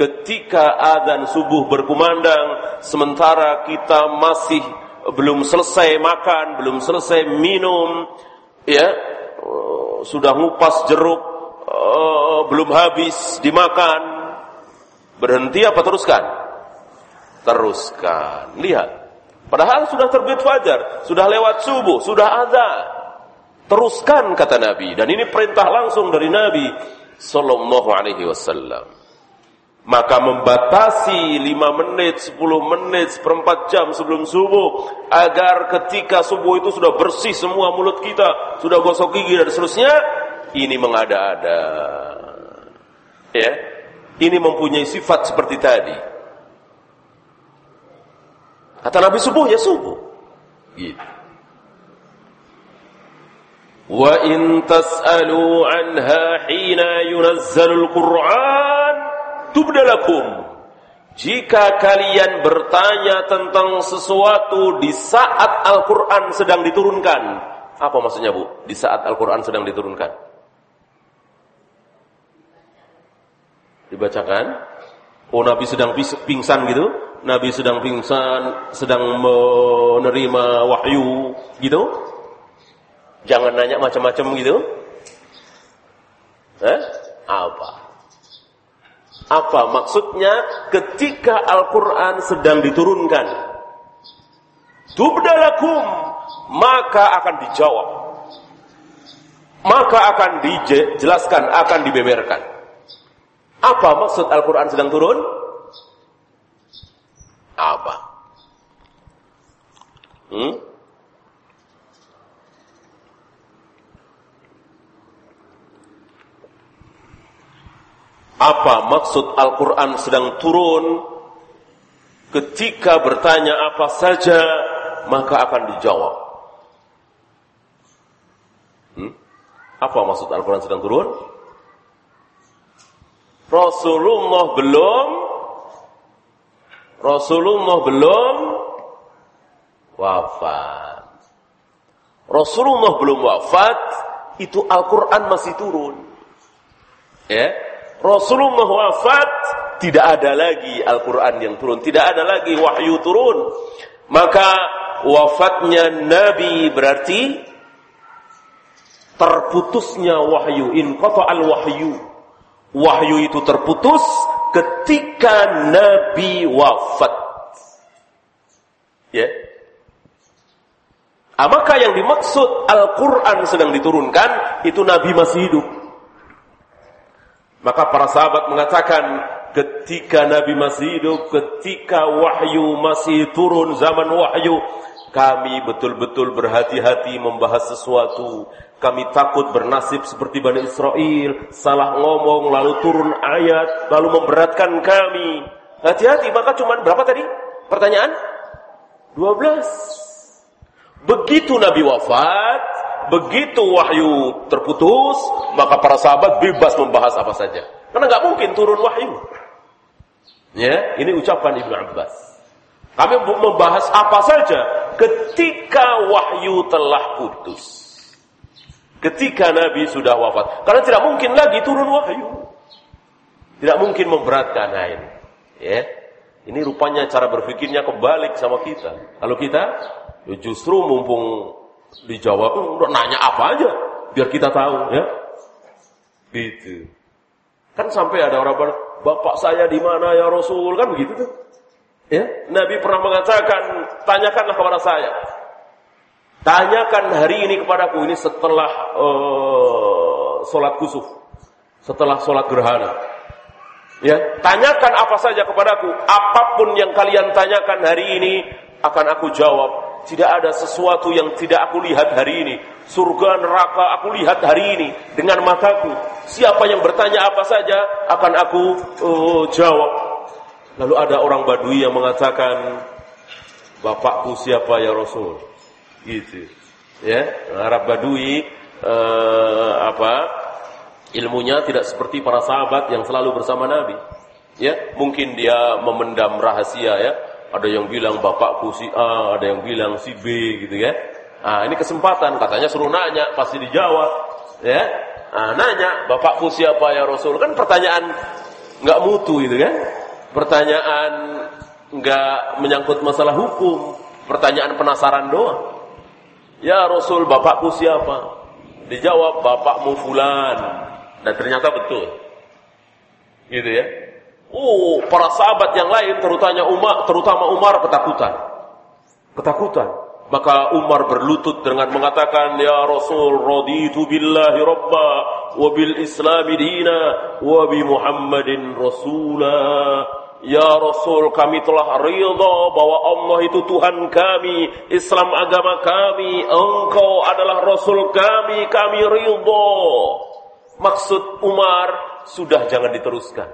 ketika adzan subuh berkumandang, sementara kita masih belum selesai makan, belum selesai minum, ya sudah ngupas jeruk, uh, belum habis dimakan, berhenti apa teruskan? Teruskan. Lihat, padahal sudah terbit fajar, sudah lewat subuh, sudah ada. Teruskan kata Nabi, dan ini perintah langsung dari Nabi Sallallahu Alaihi Wasallam maka membatasi 5 menit, 10 menit, seperempat jam sebelum subuh agar ketika subuh itu sudah bersih semua mulut kita, sudah gosok gigi dan seterusnya, ini mengada-ada. Ya. Ini mempunyai sifat seperti tadi. Kata Nabi subuh ya subuh. Gitu. Wa in tas'alu anha hina yunazzalul Qur'an tubdalakum. Jika kalian bertanya tentang sesuatu di saat Al-Quran sedang diturunkan. Apa maksudnya bu? Di saat Al-Quran sedang diturunkan. Dibacakan. Oh Nabi sedang pingsan gitu. Nabi sedang pingsan, sedang menerima wahyu gitu. Jangan nanya macam-macam gitu. Eh? Apa? Apa maksudnya ketika Al-Quran sedang diturunkan? Tubdalakum, maka akan dijawab. Maka akan dijelaskan, akan dibeberkan. Apa maksud Al-Quran sedang turun? Apa? Hmm? apa maksud Al-Quran sedang turun, ketika bertanya apa saja, maka akan dijawab. Hmm? Apa maksud Al-Quran sedang turun? Rasulullah belum Rasulullah belum wafat. Rasulullah belum wafat, itu Al-Quran masih turun. Ya, Rasulullah wafat, tidak ada lagi Al-Quran yang turun. Tidak ada lagi wahyu turun. Maka wafatnya Nabi berarti terputusnya wahyu. In al-wahyu. Wahyu itu terputus ketika Nabi wafat. Ya. Apakah yang dimaksud Al-Quran sedang diturunkan, itu Nabi masih hidup. Maka para sahabat mengatakan, ketika Nabi masih hidup, ketika wahyu masih turun, zaman wahyu, kami betul-betul berhati-hati membahas sesuatu. Kami takut bernasib seperti Bani Israel, salah ngomong, lalu turun ayat, lalu memberatkan kami. Hati-hati, maka cuma berapa tadi? Pertanyaan? 12. Begitu Nabi wafat, begitu wahyu terputus, maka para sahabat bebas membahas apa saja. Karena nggak mungkin turun wahyu. Ya, ini ucapan Ibnu Abbas. Kami membahas apa saja ketika wahyu telah putus. Ketika Nabi sudah wafat. Karena tidak mungkin lagi turun wahyu. Tidak mungkin memberatkan nah ini. Ya. Ini rupanya cara berpikirnya kebalik sama kita. Kalau kita Ya justru mumpung dijawab, udah nanya apa aja biar kita tahu ya. Gitu. Kan sampai ada orang ber, bapak saya di mana ya Rasul kan begitu tuh. Ya, Nabi pernah mengatakan, tanyakanlah kepada saya. Tanyakan hari ini kepadaku ini setelah uh, sholat kusuf, setelah sholat gerhana. Ya, tanyakan apa saja kepadaku, apa pun yang kalian tanyakan hari ini akan aku jawab tidak ada sesuatu yang tidak aku lihat hari ini. Surga neraka aku lihat hari ini dengan mataku. Siapa yang bertanya apa saja akan aku uh, jawab. Lalu ada orang Badui yang mengatakan, "Bapakku siapa ya Rasul?" Gitu. Ya, Arab Badui uh, apa? Ilmunya tidak seperti para sahabat yang selalu bersama Nabi. Ya, mungkin dia memendam rahasia ya ada yang bilang bapakku si A, ada yang bilang si B gitu ya. Ah, ini kesempatan katanya suruh nanya, pasti dijawab, ya. Ah, nanya, bapakku siapa ya Rasul? Kan pertanyaan nggak mutu itu kan? Pertanyaan nggak menyangkut masalah hukum, pertanyaan penasaran doang. Ya Rasul, bapakku siapa? Dijawab bapakmu fulan. Dan ternyata betul. Gitu ya. Oh, para sahabat yang lain terutama Umar, terutama Umar ketakutan. Ketakutan. Maka Umar berlutut dengan mengatakan, Ya Rasul, raditu billahi rabba, wa bil islami dina, wa bi Muhammadin rasula. Ya Rasul, kami telah ridha bahwa Allah itu Tuhan kami, Islam agama kami, Engkau adalah Rasul kami, kami ridha. Maksud Umar, sudah jangan diteruskan.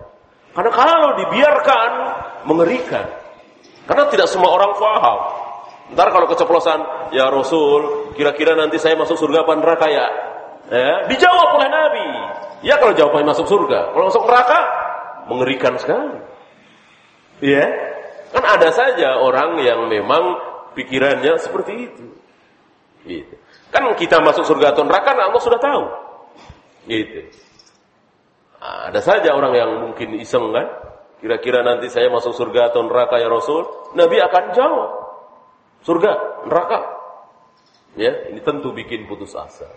Karena kalau dibiarkan mengerikan. Karena tidak semua orang paham. Ntar kalau keceplosan, ya Rasul, kira-kira nanti saya masuk surga apa neraka ya? ya? Dijawab oleh Nabi. Ya kalau jawabannya masuk surga. Kalau masuk neraka, mengerikan sekali. Ya, kan ada saja orang yang memang pikirannya seperti itu. Gitu. Kan kita masuk surga atau neraka, Allah sudah tahu. Gitu. Nah, ada saja orang yang mungkin iseng kan. Kira-kira nanti saya masuk surga atau neraka ya Rasul. Nabi akan jawab. Surga, neraka. Ya, ini tentu bikin putus asa.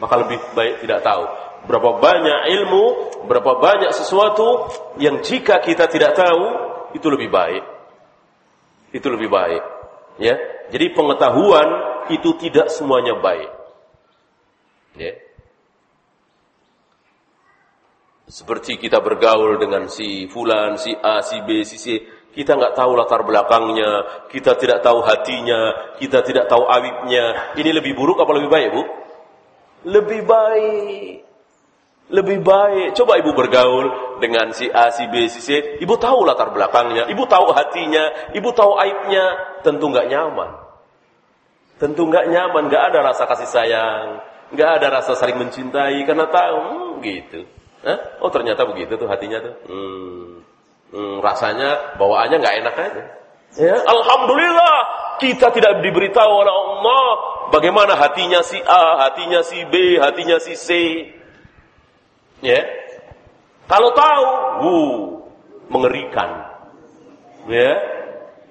Maka lebih baik tidak tahu. Berapa banyak ilmu, berapa banyak sesuatu yang jika kita tidak tahu, itu lebih baik. Itu lebih baik. Ya, jadi pengetahuan itu tidak semuanya baik. Ya. Seperti kita bergaul dengan si fulan, si A, si B, si C. Kita nggak tahu latar belakangnya, kita tidak tahu hatinya, kita tidak tahu awibnya. Ini lebih buruk apa lebih baik, Bu? Lebih baik. Lebih baik. Coba ibu bergaul dengan si A, si B, si C. Ibu tahu latar belakangnya, ibu tahu hatinya, ibu tahu aibnya. Tentu nggak nyaman. Tentu nggak nyaman, nggak ada rasa kasih sayang, nggak ada rasa saling mencintai karena tahu hmm, gitu. Hah? Oh ternyata begitu tuh hatinya tuh. Hmm. Hmm, rasanya bawaannya nggak enak aja. Ya, Alhamdulillah kita tidak diberitahu oleh Allah bagaimana hatinya si A, hatinya si B, hatinya si C. Ya. Kalau tahu, wuh, mengerikan. Ya.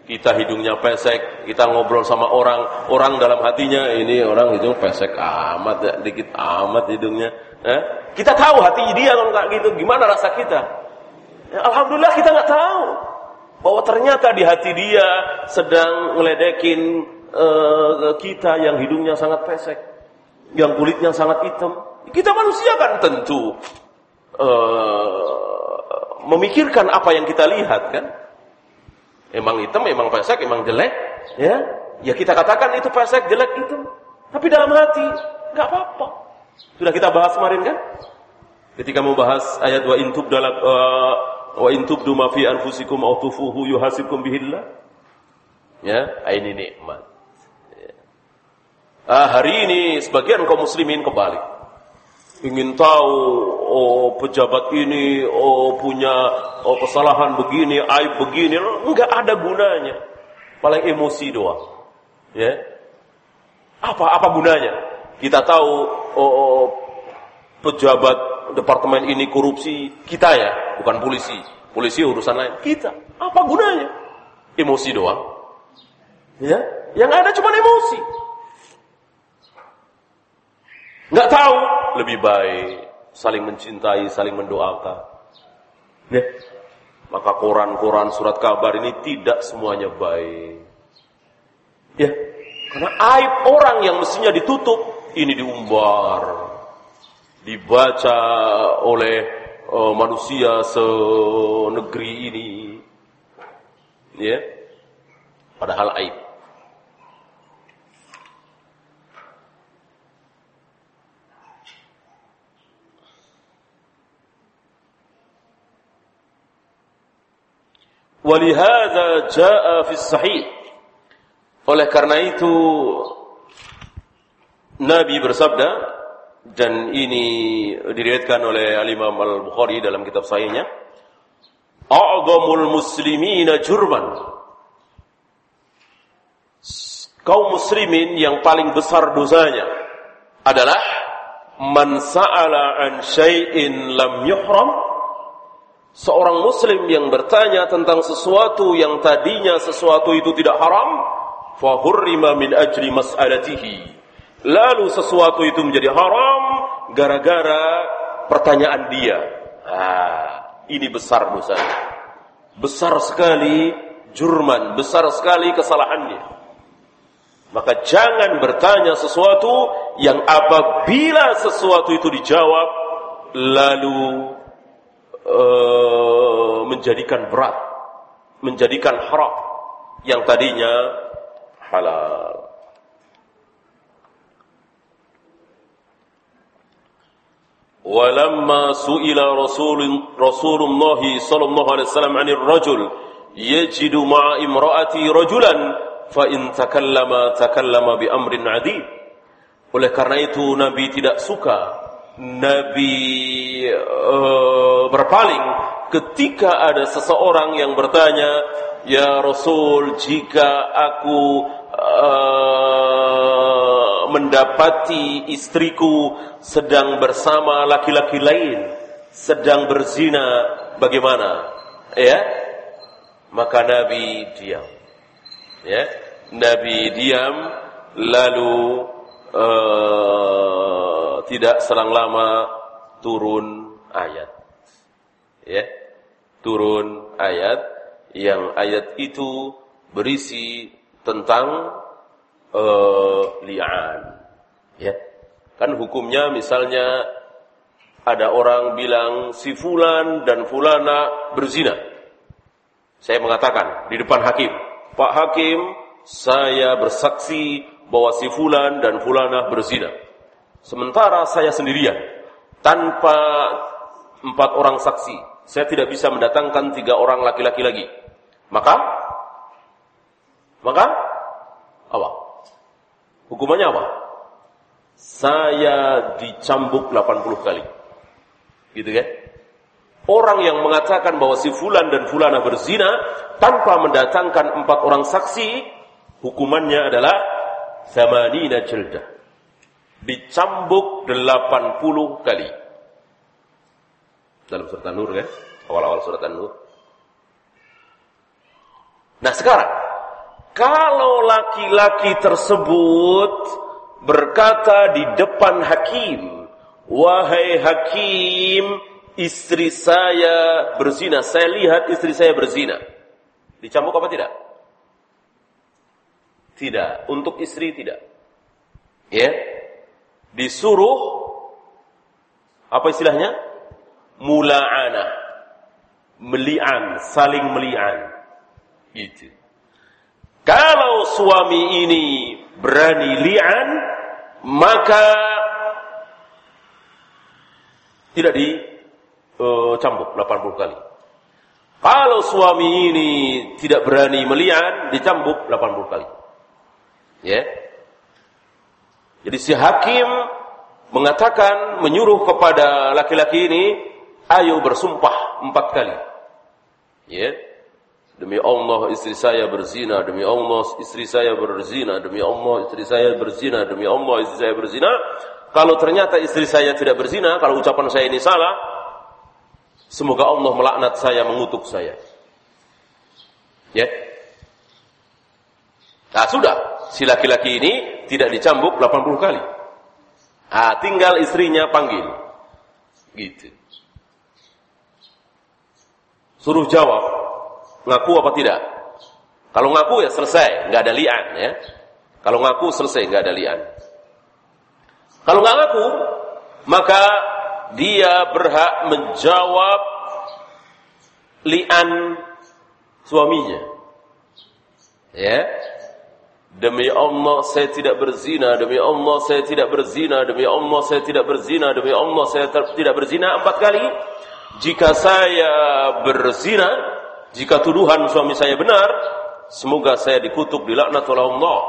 Kita hidungnya pesek, kita ngobrol sama orang, orang dalam hatinya ini orang hidung pesek amat, ya, dikit amat hidungnya. Eh? Kita tahu hati dia kalau nggak gitu, gimana rasa kita? Ya, Alhamdulillah kita nggak tahu bahwa ternyata di hati dia sedang ngeledekin uh, kita yang hidungnya sangat pesek, yang kulitnya sangat hitam. Kita manusia kan tentu uh, memikirkan apa yang kita lihat kan. Emang hitam, emang pesek, emang jelek, ya. Ya kita katakan itu pesek, jelek itu. Tapi dalam hati nggak apa-apa. Sudah kita bahas kemarin kan? Ketika mau bahas ayat wa intub dalam uh, wa intub ma fi anfusikum aw tufuhu yuhasibkum bihillah. Ya, ini nikmat. Ya. Ah, hari ini sebagian kaum muslimin kembali ingin tahu oh pejabat ini oh punya oh kesalahan begini, aib begini, enggak ada gunanya. Paling emosi doang. Ya. Apa apa gunanya? Kita tahu oh, oh pejabat departemen ini korupsi kita ya, bukan polisi. Polisi urusan lain. Kita. Apa gunanya? Emosi doang. Ya, yang ada cuma emosi. Nggak tahu, lebih baik saling mencintai, saling mendoakan. Ya. Maka koran-koran surat kabar ini tidak semuanya baik. Ya, karena aib orang yang mestinya ditutup ini diumbar, dibaca oleh uh, manusia senegeri ini. Ya. Padahal aib. Walihada jaa fi sahih. Oleh karena itu Nabi bersabda dan ini diriwayatkan oleh Al-Imam Al-Bukhari dalam kitab sahihnya, "A'dhamul muslimina jurman." Kaum muslimin yang paling besar dosanya adalah man sa'ala an syai'in lam yuhram seorang muslim yang bertanya tentang sesuatu yang tadinya sesuatu itu tidak haram, fahurrima min ajri mas'alatihi. Lalu sesuatu itu menjadi haram gara-gara pertanyaan dia. Ah, ini besar dosa. Besar sekali jurman, besar sekali kesalahannya. Maka jangan bertanya sesuatu yang apabila sesuatu itu dijawab lalu uh, menjadikan berat, menjadikan haram yang tadinya halal. ولما سئل رسول رسول الله صلى الله عليه وسلم عن الرجل يجد مع امرأتي رجلا فإن تكلم تكلم بأمر عديد oleh karena itu Nabi tidak suka Nabi uh, berpaling ketika ada seseorang yang bertanya, "Ya Rasul, jika aku uh, mendapati istriku sedang bersama laki-laki lain, sedang berzina, bagaimana?" Ya, maka Nabi diam. Ya, Nabi diam, lalu uh, tidak selang lama turun ayat. Ya. Turun ayat yang ayat itu berisi tentang uh, li'an. Ya. Kan hukumnya misalnya ada orang bilang si fulan dan fulana berzina. Saya mengatakan di depan hakim, Pak Hakim, saya bersaksi bahwa si fulan dan fulana berzina. Sementara saya sendirian, tanpa empat orang saksi, saya tidak bisa mendatangkan tiga orang laki-laki lagi. Maka, maka, apa? Hukumannya apa? Saya dicambuk 80 kali. Gitu kan? Orang yang mengatakan bahwa si fulan dan fulana berzina tanpa mendatangkan empat orang saksi, hukumannya adalah samanina jeldah dicambuk 80 kali. Dalam surat An-Nur kan? Awal-awal surat An-Nur. Nah sekarang, kalau laki-laki tersebut berkata di depan hakim, Wahai hakim, istri saya berzina. Saya lihat istri saya berzina. Dicambuk apa tidak? Tidak. Untuk istri tidak. Ya. Disuruh apa istilahnya? Mula'ana. Meli'an, saling meli'an. Itu. Kalau suami ini berani li'an, maka tidak dicambuk uh, 80 kali. Kalau suami ini tidak berani melian, dicambuk 80 kali. Ya. Jadi si hakim mengatakan, menyuruh kepada laki-laki ini, ayo bersumpah empat kali. Ya. Demi Allah istri saya berzina, demi Allah istri saya berzina, demi Allah istri saya berzina, demi Allah istri saya berzina. Kalau ternyata istri saya tidak berzina, kalau ucapan saya ini salah, semoga Allah melaknat saya, mengutuk saya. Ya. Nah, sudah. Si laki-laki ini tidak dicambuk 80 kali. Ah, tinggal istrinya panggil. Gitu. Suruh jawab ngaku apa tidak? Kalau ngaku ya selesai, nggak ada lian ya. Kalau ngaku selesai, nggak ada lian. Kalau nggak ngaku, maka dia berhak menjawab lian suaminya. Ya. Demi Allah saya tidak berzina, demi Allah saya tidak berzina, demi Allah saya tidak berzina, demi Allah saya tidak berzina empat kali. Jika saya berzina, jika tuduhan suami saya benar, semoga saya dikutuk dilaknat oleh Allah.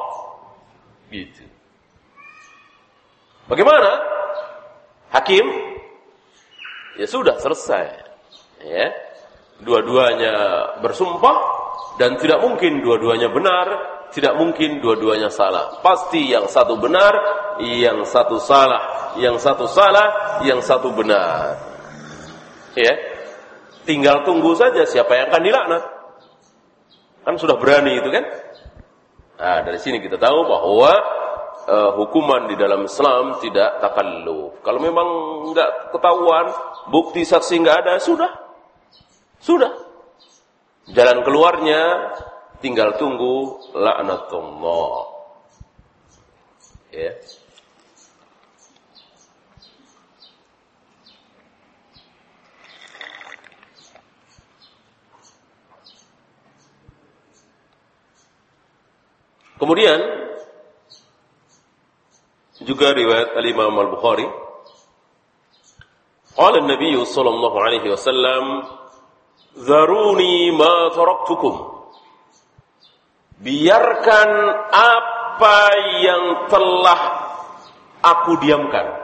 Gitu. Bagaimana? Hakim? Ya sudah selesai. Ya. Dua-duanya bersumpah dan tidak mungkin dua-duanya benar, tidak mungkin dua-duanya salah. Pasti yang satu benar, yang satu salah, yang satu salah, yang satu benar. Ya. Tinggal tunggu saja siapa yang akan dilaknat. Kan sudah berani itu kan? Nah, dari sini kita tahu bahwa uh, hukuman di dalam Islam tidak takalluf. Kalau memang enggak ketahuan, bukti saksi enggak ada, sudah. Sudah. Jalan keluarnya tinggal tunggu laknatullah. Ya. Kemudian juga riwayat Al-Imam Al-Bukhari Qala Nabi sallallahu alaihi wasallam Zaruni ma taraktukum Biarkan apa yang telah aku diamkan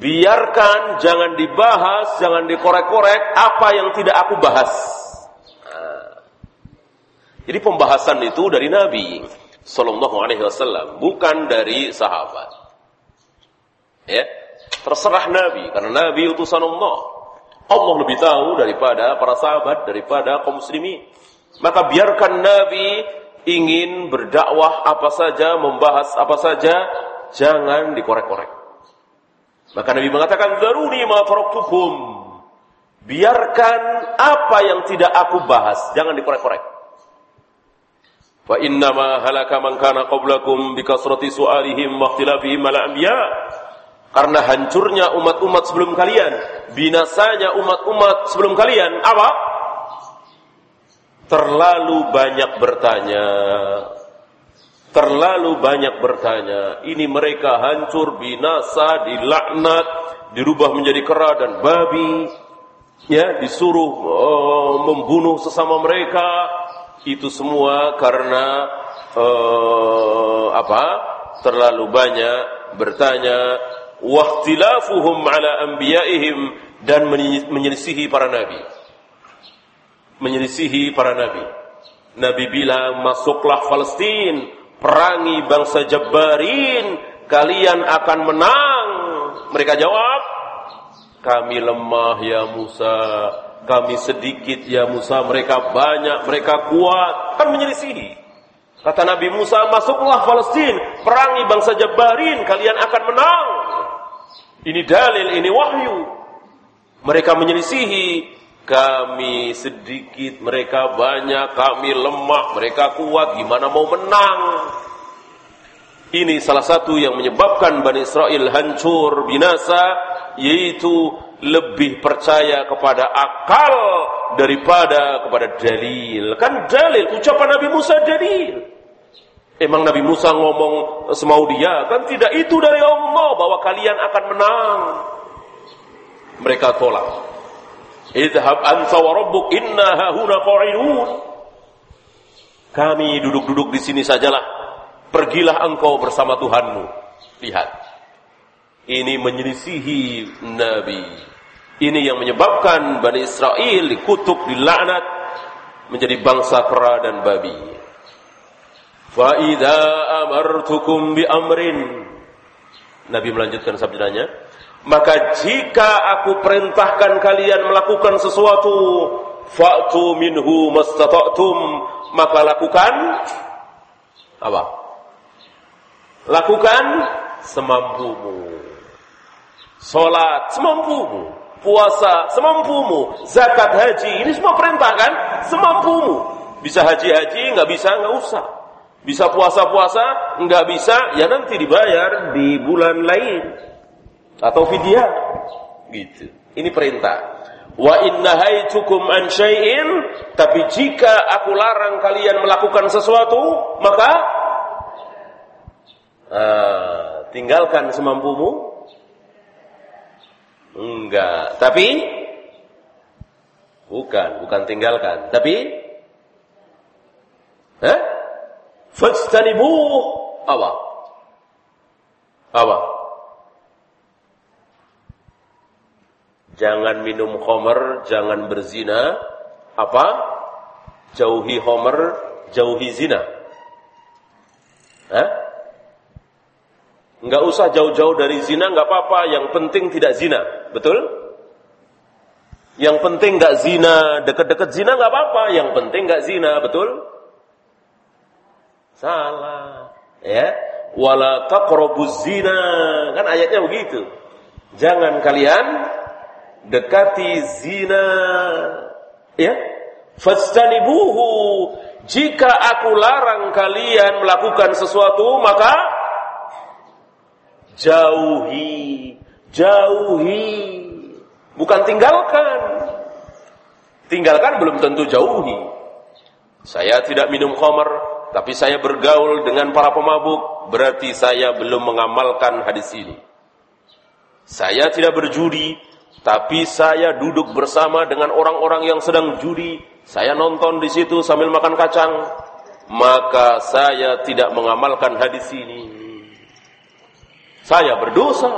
Biarkan jangan dibahas, jangan dikorek-korek apa yang tidak aku bahas. Nah. Jadi pembahasan itu dari Nabi. Sallallahu Alaihi Wasallam, bukan dari sahabat. Ya, terserah Nabi karena Nabi utusan Allah. Allah lebih tahu daripada para sahabat, daripada kaum muslimin. Maka biarkan Nabi ingin berdakwah apa saja, membahas apa saja, jangan dikorek-korek. Maka Nabi mengatakan, "Daruni ma taraktukum." Biarkan apa yang tidak aku bahas, jangan dikorek-korek. Wa innama halaka man kana qablakum bikasrati su'alihim wa ikhtilafihim ala anbiya. Karena hancurnya umat-umat sebelum kalian, binasanya umat-umat sebelum kalian apa? Terlalu banyak bertanya. Terlalu banyak bertanya. Ini mereka hancur, binasa, dilaknat, dirubah menjadi kera dan babi. Ya, disuruh uh, membunuh sesama mereka, itu semua karena uh, apa? Terlalu banyak bertanya waqtilafuhum ala anbiya'ihim dan menyelisihi para nabi. Menyelisihi para nabi. Nabi bilang, "Masuklah Palestina, perangi bangsa Jabbarin, kalian akan menang." Mereka jawab, "Kami lemah ya Musa." kami sedikit ya Musa, mereka banyak, mereka kuat. Kan menyelisihi. Kata Nabi Musa, masuklah Palestina, perangi bangsa Jabarin, kalian akan menang. Ini dalil, ini wahyu. Mereka menyelisihi, kami sedikit, mereka banyak, kami lemah, mereka kuat, gimana mau menang? Ini salah satu yang menyebabkan Bani Israel hancur, binasa, yaitu lebih percaya kepada akal daripada kepada dalil. Kan dalil, ucapan Nabi Musa dalil. Emang Nabi Musa ngomong semau dia, kan tidak itu dari Allah bahwa kalian akan menang. Mereka tolak. Idhab anta wa rabbuk inna hahuna qa'idun. Kami duduk-duduk di sini sajalah Pergilah engkau bersama Tuhanmu. Lihat. Ini menyelisihi Nabi. Ini yang menyebabkan Bani Israel dikutuk, dilaknat, menjadi bangsa kera dan babi. Fa'idha amartukum bi amrin. Nabi melanjutkan sabdanya. Maka jika aku perintahkan kalian melakukan sesuatu, fa'tu minhu mastata'tum, maka lakukan apa? Lakukan semampumu. Salat semampumu. Puasa semampumu. Zakat haji. Ini semua perintah kan? Semampumu. Bisa haji-haji, nggak bisa, nggak usah. Bisa puasa-puasa, nggak bisa, ya nanti dibayar di bulan lain. Atau fidyah. Gitu. Ini perintah. Wa innahaitukum an syai'in, tapi jika aku larang kalian melakukan sesuatu, maka Uh, tinggalkan semampumu? Enggak. Tapi bukan, bukan tinggalkan. Tapi eh? Fajtanibu apa? Apa? Jangan minum khamr, jangan berzina. Apa? Jauhi khamr, jauhi zina. Eh? Nggak usah jauh-jauh dari zina, nggak apa-apa. Yang penting tidak zina, betul? Yang penting nggak zina, deket-deket zina nggak apa-apa. Yang penting nggak zina, betul? Salah, ya. Wala taqrabuz zina, kan ayatnya begitu. Jangan kalian dekati zina, ya. Fastanibuhu. Jika aku larang kalian melakukan sesuatu, maka Jauhi, jauhi. Bukan tinggalkan. Tinggalkan belum tentu jauhi. Saya tidak minum khamar, tapi saya bergaul dengan para pemabuk, berarti saya belum mengamalkan hadis ini. Saya tidak berjudi, tapi saya duduk bersama dengan orang-orang yang sedang judi. Saya nonton di situ sambil makan kacang, maka saya tidak mengamalkan hadis ini. Saya berdosa.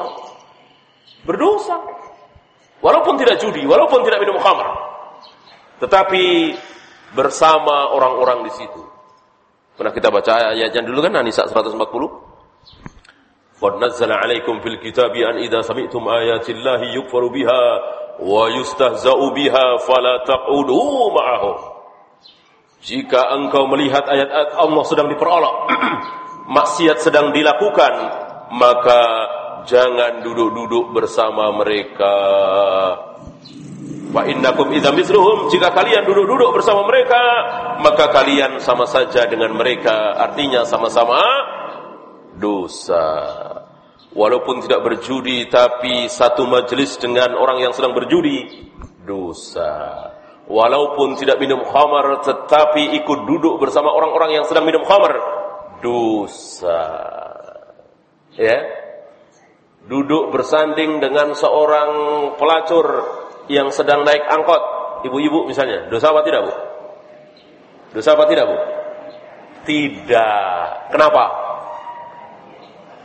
Berdosa. Walaupun tidak judi, walaupun tidak minum khamr. Tetapi bersama orang-orang di situ. Pernah kita baca ayatnya dulu kan Anisa 140? Nazzala 'alaikum fil kitabi an idza sami'tum ayati Allahi yukfaru biha wa yustahza'u biha fala taq'udu ma'ahum. Jika engkau melihat ayat-ayat Allah sedang diperolok, maksiat sedang dilakukan, maka jangan duduk-duduk bersama mereka. Wa innakum idza misluhum jika kalian duduk-duduk bersama mereka maka kalian sama saja dengan mereka artinya sama-sama dosa. Walaupun tidak berjudi tapi satu majelis dengan orang yang sedang berjudi dosa. Walaupun tidak minum khamar tetapi ikut duduk bersama orang-orang yang sedang minum khamar dosa. Ya? Duduk bersanding dengan seorang pelacur yang sedang naik angkot. Ibu-ibu misalnya dosa apa tidak bu? Dosa apa tidak bu? Tidak. Kenapa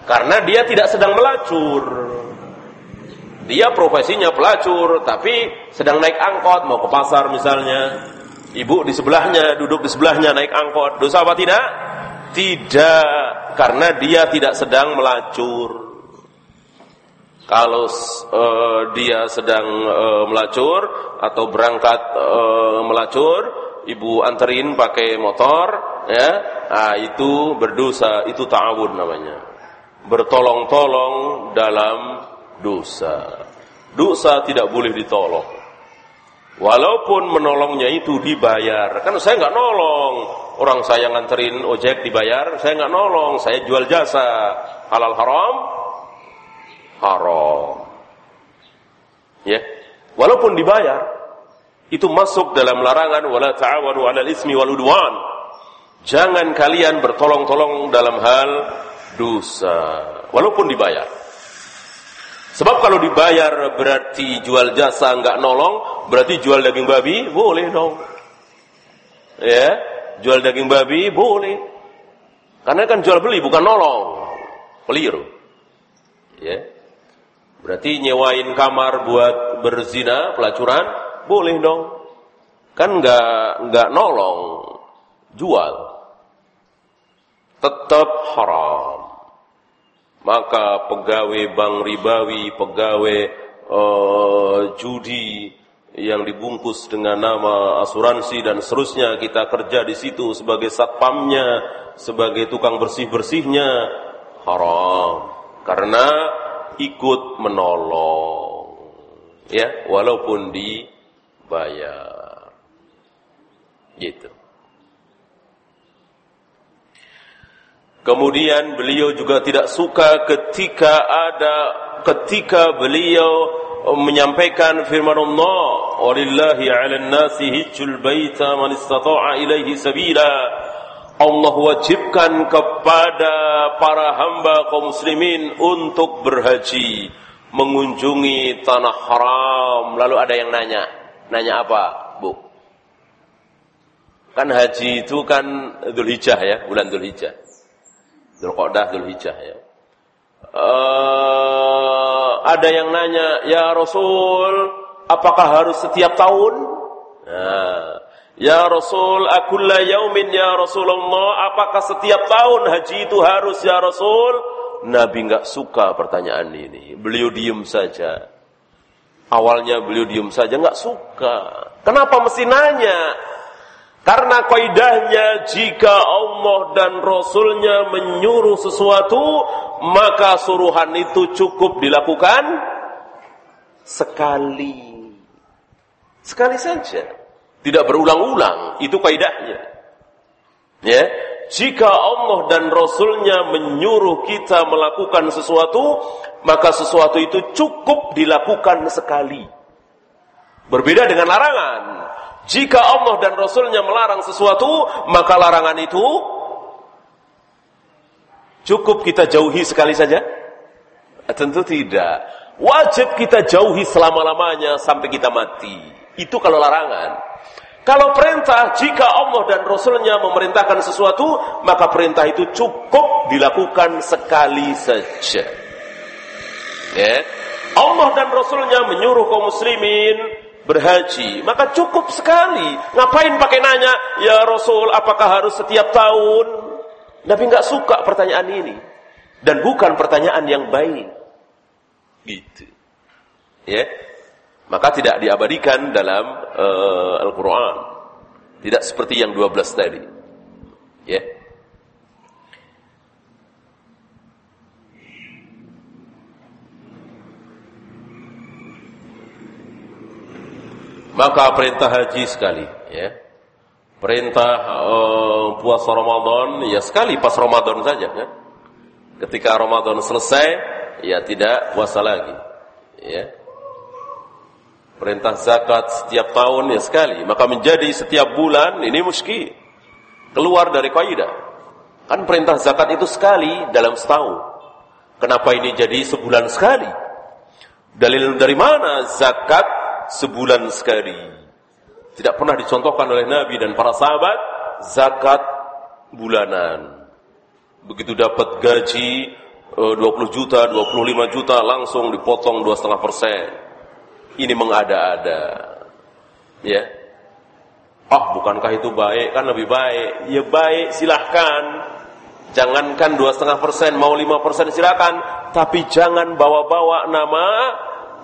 karena dia tidak sedang melacur. Dia profesinya pelacur tapi sedang naik angkot mau ke pasar misalnya. Ibu di sebelahnya duduk di sebelahnya naik angkot. Dosa apa tidak? Tidak, karena dia tidak sedang melacur. Kalau uh, dia sedang uh, melacur atau berangkat uh, melacur, ibu anterin pakai motor, ya, nah, itu berdosa, itu ta'awud namanya. Bertolong-tolong dalam dosa. Dosa tidak boleh ditolong. Walaupun menolongnya itu dibayar, kan saya nggak nolong, orang saya nganterin ojek dibayar, saya nggak nolong, saya jual jasa. Halal haram? Haram. Ya. Walaupun dibayar, itu masuk dalam larangan wala ta'awanu 'alal ismi wal. Jangan kalian bertolong-tolong dalam hal dosa walaupun dibayar. Sebab kalau dibayar berarti jual jasa enggak nolong, berarti jual daging babi boleh dong. Ya, jual daging babi boleh. Karena kan jual beli bukan nolong. Keliru. Ya. Berarti nyewain kamar buat berzina, pelacuran, boleh dong. Kan enggak enggak nolong, jual. Tetap haram maka pegawai bank ribawi, pegawai uh, judi yang dibungkus dengan nama asuransi dan seterusnya kita kerja di situ sebagai satpamnya, sebagai tukang bersih-bersihnya. Haram. Karena ikut menolong. Ya walaupun dibayar. Gitu Kemudian beliau juga tidak suka ketika ada ketika beliau menyampaikan firman Allah, "Walillahi 'alan nasi hajjul baita man istata'a ilaihi sabila." Allah wajibkan kepada para hamba kaum muslimin untuk berhaji, mengunjungi tanah haram. Lalu ada yang nanya, nanya apa, Bu? Kan haji itu kan Dzulhijjah ya, bulan Dzulhijjah. Dzulqa'dah, Dzulhijjah ya. Uh, ada yang nanya, "Ya Rasul, apakah harus setiap tahun?" Nah, Ya Rasul, akulla yaumin ya Rasulullah, apakah setiap tahun haji itu harus ya Rasul? Nabi enggak suka pertanyaan ini. Beliau diam saja. Awalnya beliau diam saja, enggak suka. Kenapa mesti nanya? Karena kaidahnya jika Allah dan Rasulnya menyuruh sesuatu, maka suruhan itu cukup dilakukan sekali. Sekali saja. Tidak berulang-ulang. Itu kaidahnya. Ya. Jika Allah dan Rasulnya menyuruh kita melakukan sesuatu, maka sesuatu itu cukup dilakukan sekali. Berbeda dengan larangan. Jika Allah dan Rasulnya melarang sesuatu, maka larangan itu cukup kita jauhi sekali saja? Tentu tidak. Wajib kita jauhi selama-lamanya sampai kita mati. Itu kalau larangan. Kalau perintah, jika Allah dan Rasulnya memerintahkan sesuatu, maka perintah itu cukup dilakukan sekali saja. Ya. Allah dan Rasulnya menyuruh kaum muslimin berhaji, maka cukup sekali. Ngapain pakai nanya, ya Rasul, apakah harus setiap tahun? Nabi nggak suka pertanyaan ini. Dan bukan pertanyaan yang baik. Gitu. Ya. Maka tidak diabadikan dalam uh, Al-Quran. Tidak seperti yang 12 tadi. Ya. Maka perintah haji sekali, ya. Perintah uh, puasa Ramadan ya sekali pas Ramadan saja, ya. Ketika Ramadan selesai, ya tidak puasa lagi, ya. Perintah zakat setiap tahun ya sekali, maka menjadi setiap bulan ini muski keluar dari kaidah. Kan perintah zakat itu sekali dalam setahun. Kenapa ini jadi sebulan sekali? Dalil dari mana zakat sebulan sekali. Tidak pernah dicontohkan oleh Nabi dan para sahabat zakat bulanan. Begitu dapat gaji 20 eh, juta, 25 juta langsung dipotong 2,5 persen. Ini mengada-ada. Ya. Ah, bukankah itu baik? Kan lebih baik. Ya baik, silahkan. Jangankan 2,5 persen, mau 5 persen silahkan. Tapi jangan bawa-bawa nama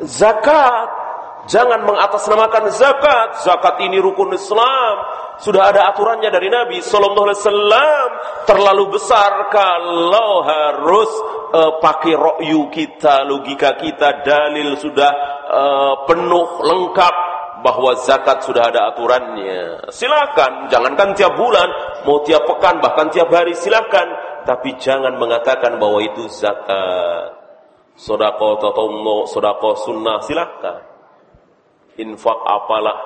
zakat. Jangan mengatasnamakan zakat. Zakat ini rukun Islam. Sudah ada aturannya dari Nabi Sallallahu Alaihi Wasallam. Terlalu besar kalau harus uh, pakai rokyu kita, logika kita, dalil sudah uh, penuh, lengkap bahwa zakat sudah ada aturannya. Silakan, jangankan tiap bulan, mau tiap pekan, bahkan tiap hari silakan. Tapi jangan mengatakan bahwa itu zakat. Sodako totomo, sodako sunnah, silakan. Infak apalah,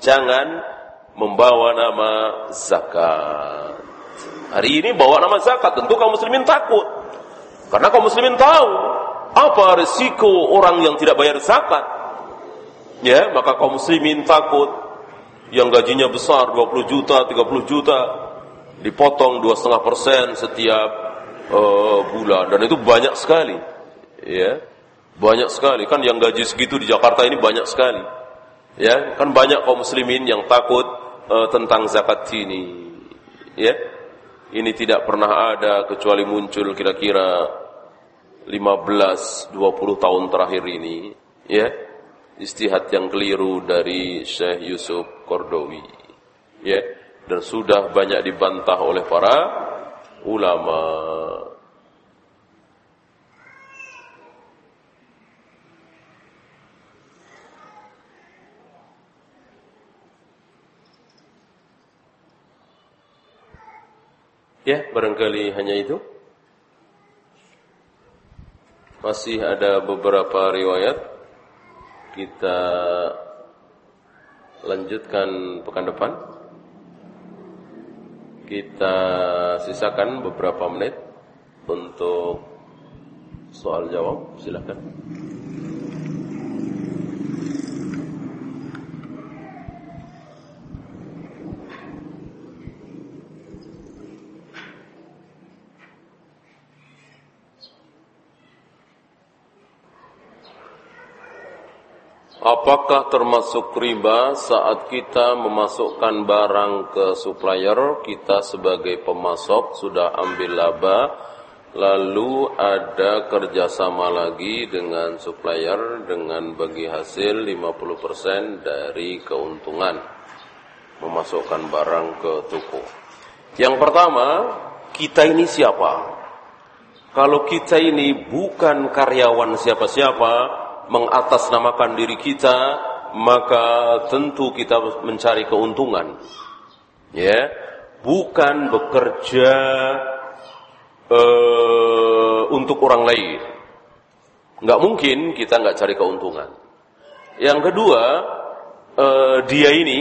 jangan membawa nama zakat. Hari ini bawa nama zakat, tentu kaum muslimin takut. Karena kaum muslimin tahu apa resiko orang yang tidak bayar zakat. Ya maka kaum muslimin takut. Yang gajinya besar 20 juta 30 juta dipotong dua setengah persen setiap uh, bulan. Dan itu banyak sekali. Ya banyak sekali. Kan yang gaji segitu di Jakarta ini banyak sekali ya kan banyak kaum muslimin yang takut uh, tentang zakat ini ya ini tidak pernah ada kecuali muncul kira-kira 15 20 tahun terakhir ini ya istihad yang keliru dari Syekh Yusuf Kordowi. Ya, dan sudah banyak dibantah oleh para ulama. Ya, barangkali hanya itu. Masih ada beberapa riwayat kita lanjutkan pekan depan. Kita sisakan beberapa menit untuk soal jawab. Silakan. Apakah termasuk riba saat kita memasukkan barang ke supplier, kita sebagai pemasok sudah ambil laba, lalu ada kerjasama lagi dengan supplier dengan bagi hasil 50% dari keuntungan memasukkan barang ke toko. Yang pertama, kita ini siapa? Kalau kita ini bukan karyawan siapa-siapa, mengatasnamakan diri kita, maka tentu kita mencari keuntungan. Ya, bukan bekerja uh, untuk orang lain. Enggak mungkin kita enggak cari keuntungan. Yang kedua, uh, dia ini,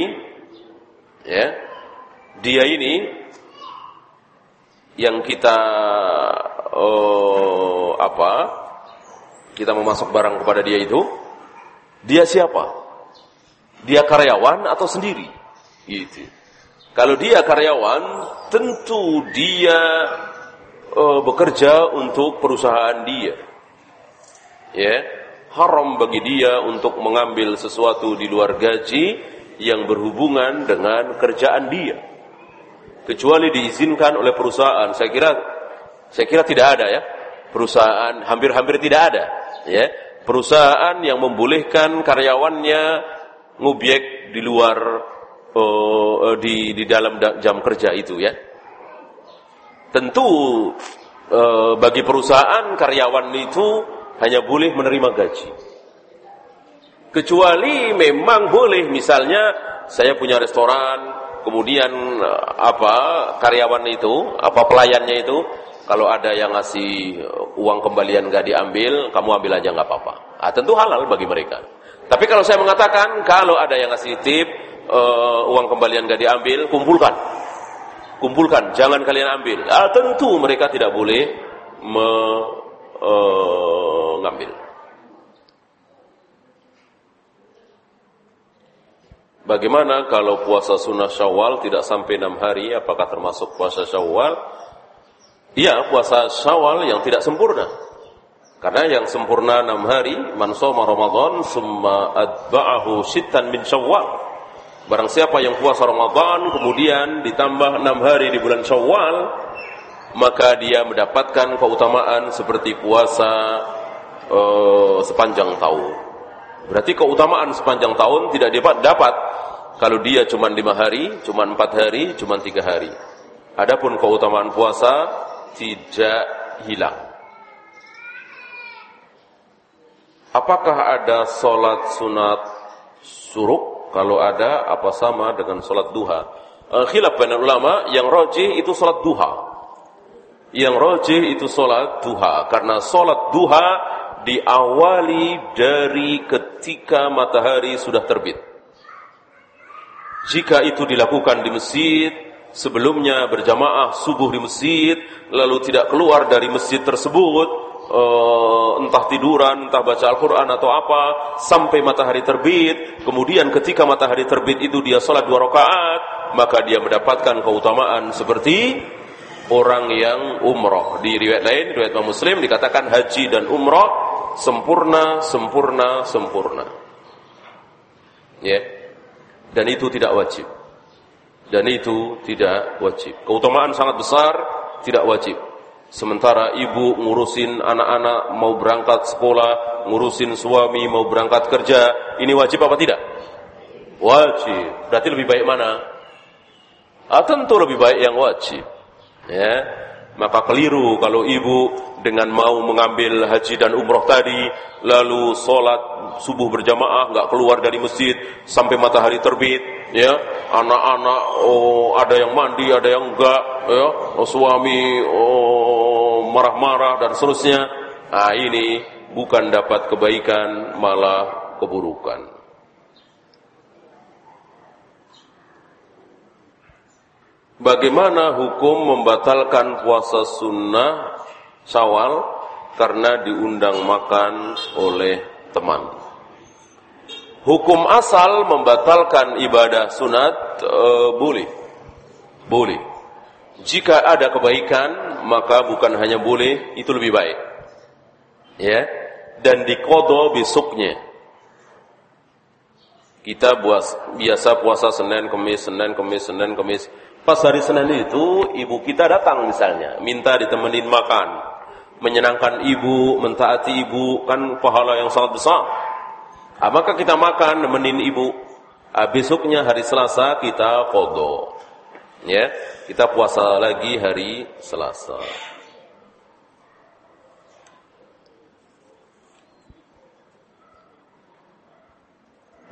ya, dia ini yang kita uh, apa? Kita memasuk barang kepada dia itu, dia siapa? Dia karyawan atau sendiri? Gitu. Kalau dia karyawan, tentu dia uh, bekerja untuk perusahaan dia. Ya, haram bagi dia untuk mengambil sesuatu di luar gaji yang berhubungan dengan kerjaan dia. Kecuali diizinkan oleh perusahaan. Saya kira saya kira tidak ada ya. Perusahaan hampir-hampir tidak ada ya. Perusahaan yang membolehkan karyawannya ngubek di luar uh, di di dalam jam kerja itu ya. Tentu uh, bagi perusahaan karyawan itu hanya boleh menerima gaji. Kecuali memang boleh misalnya saya punya restoran kemudian apa karyawan itu apa pelayannya itu kalau ada yang ngasih uang kembalian gak diambil, kamu ambil aja nggak apa-apa. Ah, tentu halal bagi mereka. Tapi kalau saya mengatakan kalau ada yang ngasih tip uh, uang kembalian gak diambil, kumpulkan, kumpulkan, jangan kalian ambil. Ah, tentu mereka tidak boleh mengambil. Uh, Bagaimana kalau puasa sunnah syawal tidak sampai enam hari, apakah termasuk puasa syawal? Iya, puasa Syawal yang tidak sempurna. Karena yang sempurna enam hari, man shoma Ramadan summa adba'ahu sittan min Syawal. Barang siapa yang puasa Ramadan kemudian ditambah enam hari di bulan Syawal, maka dia mendapatkan keutamaan seperti puasa uh, sepanjang tahun. Berarti keutamaan sepanjang tahun tidak dapat dapat kalau dia cuma lima hari, cuma empat hari, cuma tiga hari. Adapun keutamaan puasa tidak hilang. Apakah ada solat sunat suruk? Kalau ada apa sama dengan sholat duha? Uh, khilaf banyak ulama yang roji itu sholat duha. Yang roji itu sholat duha karena sholat duha diawali dari ketika matahari sudah terbit. Jika itu dilakukan di masjid, sebelumnya berjamaah subuh di masjid, lalu tidak keluar dari masjid tersebut, uh, entah tiduran, entah baca Al-Quran atau apa, sampai matahari terbit, kemudian ketika matahari terbit itu dia sholat dua rakaat, maka dia mendapatkan keutamaan seperti orang yang umroh. Di riwayat lain, riwayat Muslim dikatakan haji dan umroh sempurna, sempurna, sempurna. Ya. Yeah. Dan itu tidak wajib. Dan itu tidak wajib. Keutamaan sangat besar, tidak wajib. Sementara ibu ngurusin anak-anak mau berangkat sekolah, ngurusin suami mau berangkat kerja, ini wajib apa tidak? Wajib. Berarti lebih baik mana? Ah, tentu lebih baik yang wajib. Ya. Maka keliru kalau ibu dengan mau mengambil haji dan umroh tadi, lalu sholat subuh berjamaah, nggak keluar dari masjid sampai matahari terbit, ya anak-anak oh ada yang mandi, ada yang enggak, ya oh, suami oh marah-marah dan seterusnya. Nah ini bukan dapat kebaikan malah keburukan. Bagaimana hukum membatalkan puasa sunnah syawal karena diundang makan oleh teman? Hukum asal membatalkan ibadah sunat e, boleh. Boleh. Jika ada kebaikan, maka bukan hanya boleh, itu lebih baik. Ya. Dan dikodo besoknya. Kita buas, biasa puasa Senin, Kemis, Senin, Kemis, Senin, Kemis Pas hari Senin itu ibu kita datang misalnya, minta ditemenin makan. Menyenangkan ibu, mentaati ibu, kan pahala yang sangat besar. Ah, maka kita makan, nemenin ibu. Ah, besoknya hari Selasa kita kodo. Ya, kita puasa lagi hari Selasa.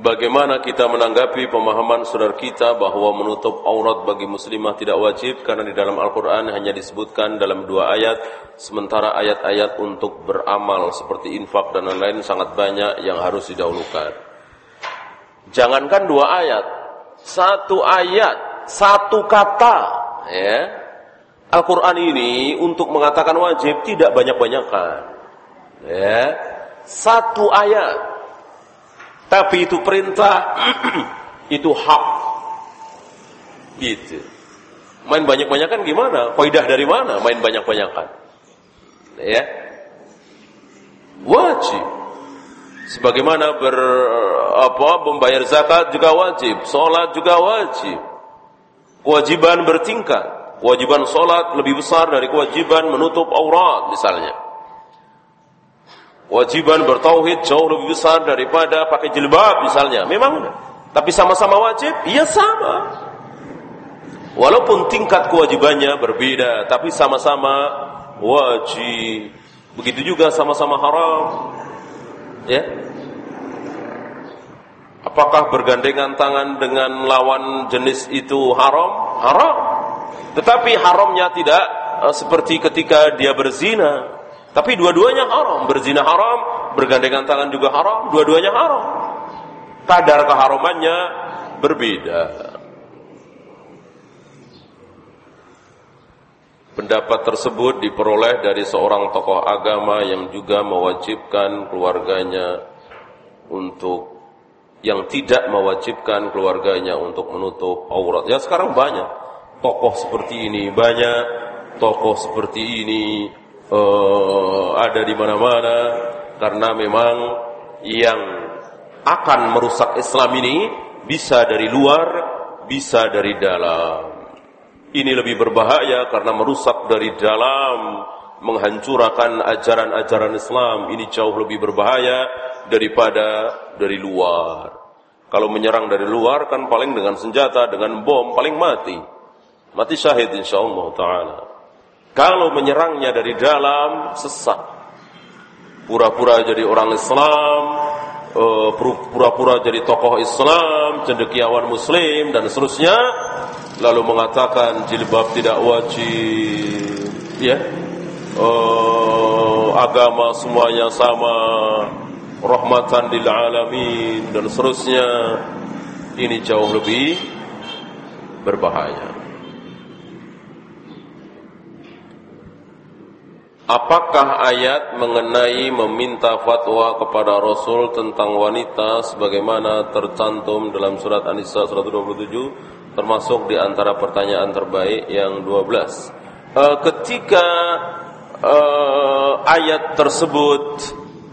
Bagaimana kita menanggapi pemahaman saudara kita bahwa menutup aurat bagi muslimah tidak wajib karena di dalam Al-Quran hanya disebutkan dalam dua ayat sementara ayat-ayat untuk beramal seperti infak dan lain-lain sangat banyak yang harus didahulukan. Jangankan dua ayat, satu ayat, satu kata, ya. Al-Quran ini untuk mengatakan wajib tidak banyak-banyakan. Ya. Satu ayat tapi itu perintah, itu hak. Gitu. Main banyak-banyakan gimana? Faidah dari mana? Main banyak-banyakan. Ya. Wajib. Sebagaimana ber apa membayar zakat juga wajib, salat juga wajib. Kewajiban bertingkat. Kewajiban salat lebih besar dari kewajiban menutup aurat misalnya. Wajiban bertauhid jauh lebih besar daripada pakai jilbab misalnya. Memang tapi sama-sama wajib? Iya sama. Walaupun tingkat kewajibannya berbeda, tapi sama-sama wajib. Begitu juga sama-sama haram. Ya. Apakah bergandengan tangan dengan lawan jenis itu haram? Haram. Tetapi haramnya tidak uh, seperti ketika dia berzina. Tapi dua-duanya haram. Berzina haram, bergandengan tangan juga haram, dua-duanya haram. Kadar keharamannya berbeda. Pendapat tersebut diperoleh dari seorang tokoh agama yang juga mewajibkan keluarganya untuk yang tidak mewajibkan keluarganya untuk menutup aurat. Ya sekarang banyak tokoh seperti ini, banyak tokoh seperti ini uh, ada di mana-mana karena memang yang akan merusak Islam ini bisa dari luar, bisa dari dalam. Ini lebih berbahaya karena merusak dari dalam, menghancurkan ajaran-ajaran Islam. Ini jauh lebih berbahaya daripada dari luar. Kalau menyerang dari luar kan paling dengan senjata, dengan bom paling mati. Mati syahid insyaallah taala. Kalau menyerangnya dari dalam, sesat. Pura-pura jadi orang Islam, uh, pura-pura jadi tokoh Islam, cendekiawan Muslim dan seterusnya, lalu mengatakan jilbab tidak wajib, ya, uh, agama semuanya sama, rahmatan lil alamin dan seterusnya, ini jauh lebih berbahaya. Apakah ayat mengenai meminta fatwa kepada Rasul tentang wanita sebagaimana tercantum dalam surat An-Nisa 127 termasuk di antara pertanyaan terbaik yang 12. Uh, eh, ketika uh, ayat tersebut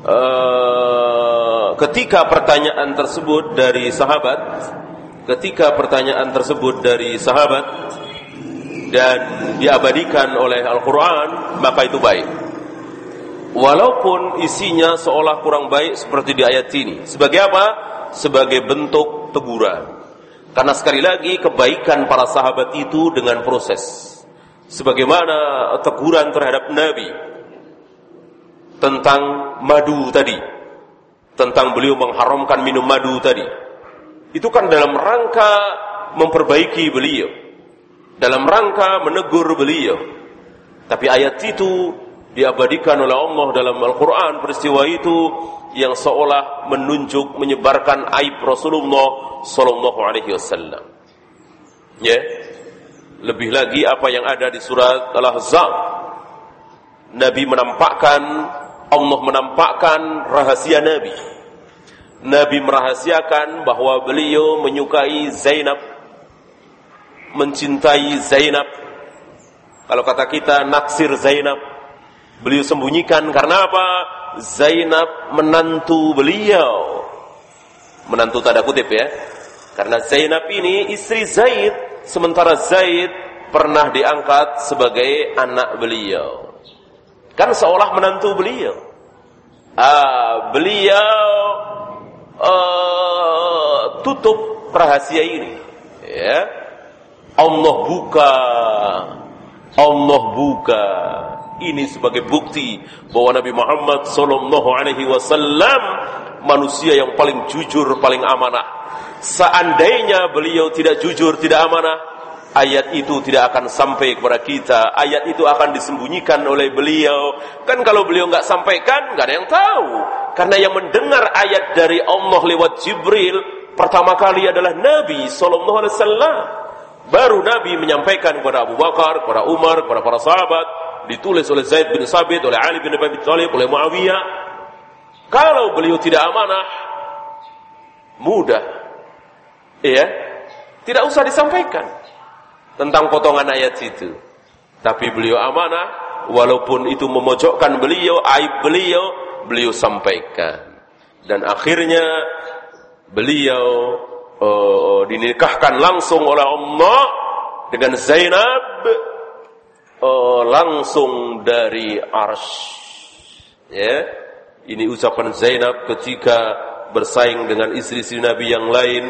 uh, ketika pertanyaan tersebut dari sahabat ketika pertanyaan tersebut dari sahabat dan diabadikan oleh Al-Quran, maka itu baik. Walaupun isinya seolah kurang baik seperti di ayat ini. Sebagai apa? Sebagai bentuk teguran. Karena sekali lagi kebaikan para sahabat itu dengan proses. Sebagaimana teguran terhadap Nabi tentang madu tadi. Tentang beliau mengharamkan minum madu tadi. Itu kan dalam rangka memperbaiki beliau dalam rangka menegur beliau. Tapi ayat itu diabadikan oleh Allah dalam Al-Quran peristiwa itu yang seolah menunjuk menyebarkan aib Rasulullah Sallallahu Alaihi Wasallam. Ya, lebih lagi apa yang ada di surat Al-Ahzab. Nabi menampakkan Allah menampakkan rahasia Nabi. Nabi merahasiakan bahwa beliau menyukai Zainab mencintai Zainab. Kalau kata kita naksir Zainab, beliau sembunyikan karena apa? Zainab menantu beliau. Menantu tanda kutip ya. Karena Zainab ini istri Zaid, sementara Zaid pernah diangkat sebagai anak beliau. Kan seolah menantu beliau. Ah, beliau uh, tutup rahasia ini. Ya Allah buka Allah buka ini sebagai bukti bahwa Nabi Muhammad sallallahu alaihi wasallam manusia yang paling jujur, paling amanah. Seandainya beliau tidak jujur, tidak amanah, ayat itu tidak akan sampai kepada kita. Ayat itu akan disembunyikan oleh beliau. Kan kalau beliau nggak sampaikan, nggak ada yang tahu. Karena yang mendengar ayat dari Allah lewat Jibril pertama kali adalah Nabi sallallahu alaihi wasallam. Baru Nabi menyampaikan kepada Abu Bakar, kepada Umar, kepada para sahabat, ditulis oleh Zaid bin Sabit, oleh Ali bin Abi Thalib, oleh Muawiyah. Kalau beliau tidak amanah, mudah. Iya, tidak usah disampaikan tentang potongan ayat itu. Tapi beliau amanah, walaupun itu memojokkan beliau, aib beliau, beliau sampaikan. Dan akhirnya beliau uh, dinikahkan langsung oleh Allah dengan Zainab uh, langsung dari Arsh. Ya, ini ucapan Zainab ketika bersaing dengan istri-istri Nabi yang lain.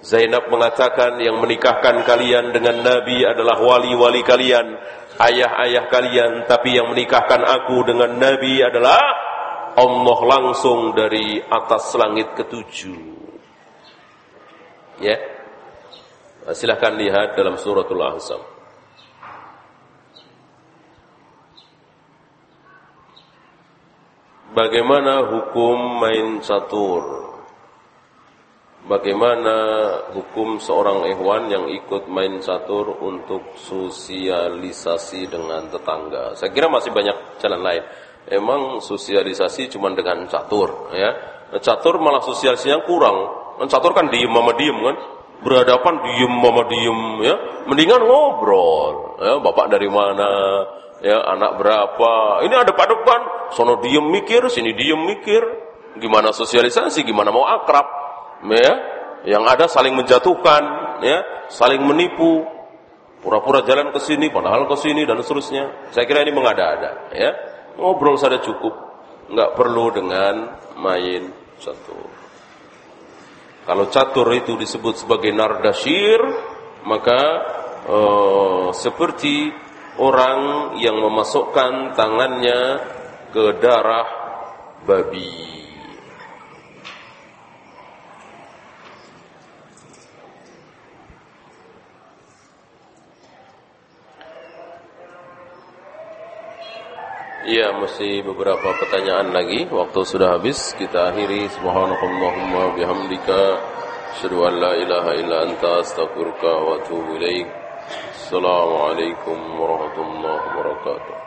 Zainab mengatakan yang menikahkan kalian dengan Nabi adalah wali-wali kalian, ayah-ayah kalian, tapi yang menikahkan aku dengan Nabi adalah Allah langsung dari atas langit ketujuh. Ya. Silahkan lihat dalam suratul Ahzab. Bagaimana hukum main catur? Bagaimana hukum seorang ikhwan yang ikut main catur untuk sosialisasi dengan tetangga? Saya kira masih banyak jalan lain. Emang sosialisasi cuma dengan catur, ya. Catur malah sosialisasinya kurang catur kan diem mama diem kan? Berhadapan diem mama diem ya. Mendingan ngobrol ya. Bapak dari mana ya. Anak berapa. Ini ada pada depan sono diem mikir sini diem mikir. Gimana sosialisasi gimana mau akrab ya. Yang ada saling menjatuhkan ya. Saling menipu. Pura-pura jalan ke sini padahal ke sini dan seterusnya. Saya kira ini mengada-ada ya. Ngobrol saja cukup. Nggak perlu dengan main satu kalau catur itu disebut sebagai nardashir, maka uh, seperti orang yang memasukkan tangannya ke darah babi. Iya, masih beberapa pertanyaan lagi. Waktu sudah habis. Kita akhiri. Subhanakallahumma bihamdika. Asyhadu an la ilaha illa anta astaghfiruka wa atubu ilaik. Assalamualaikum warahmatullahi wabarakatuh.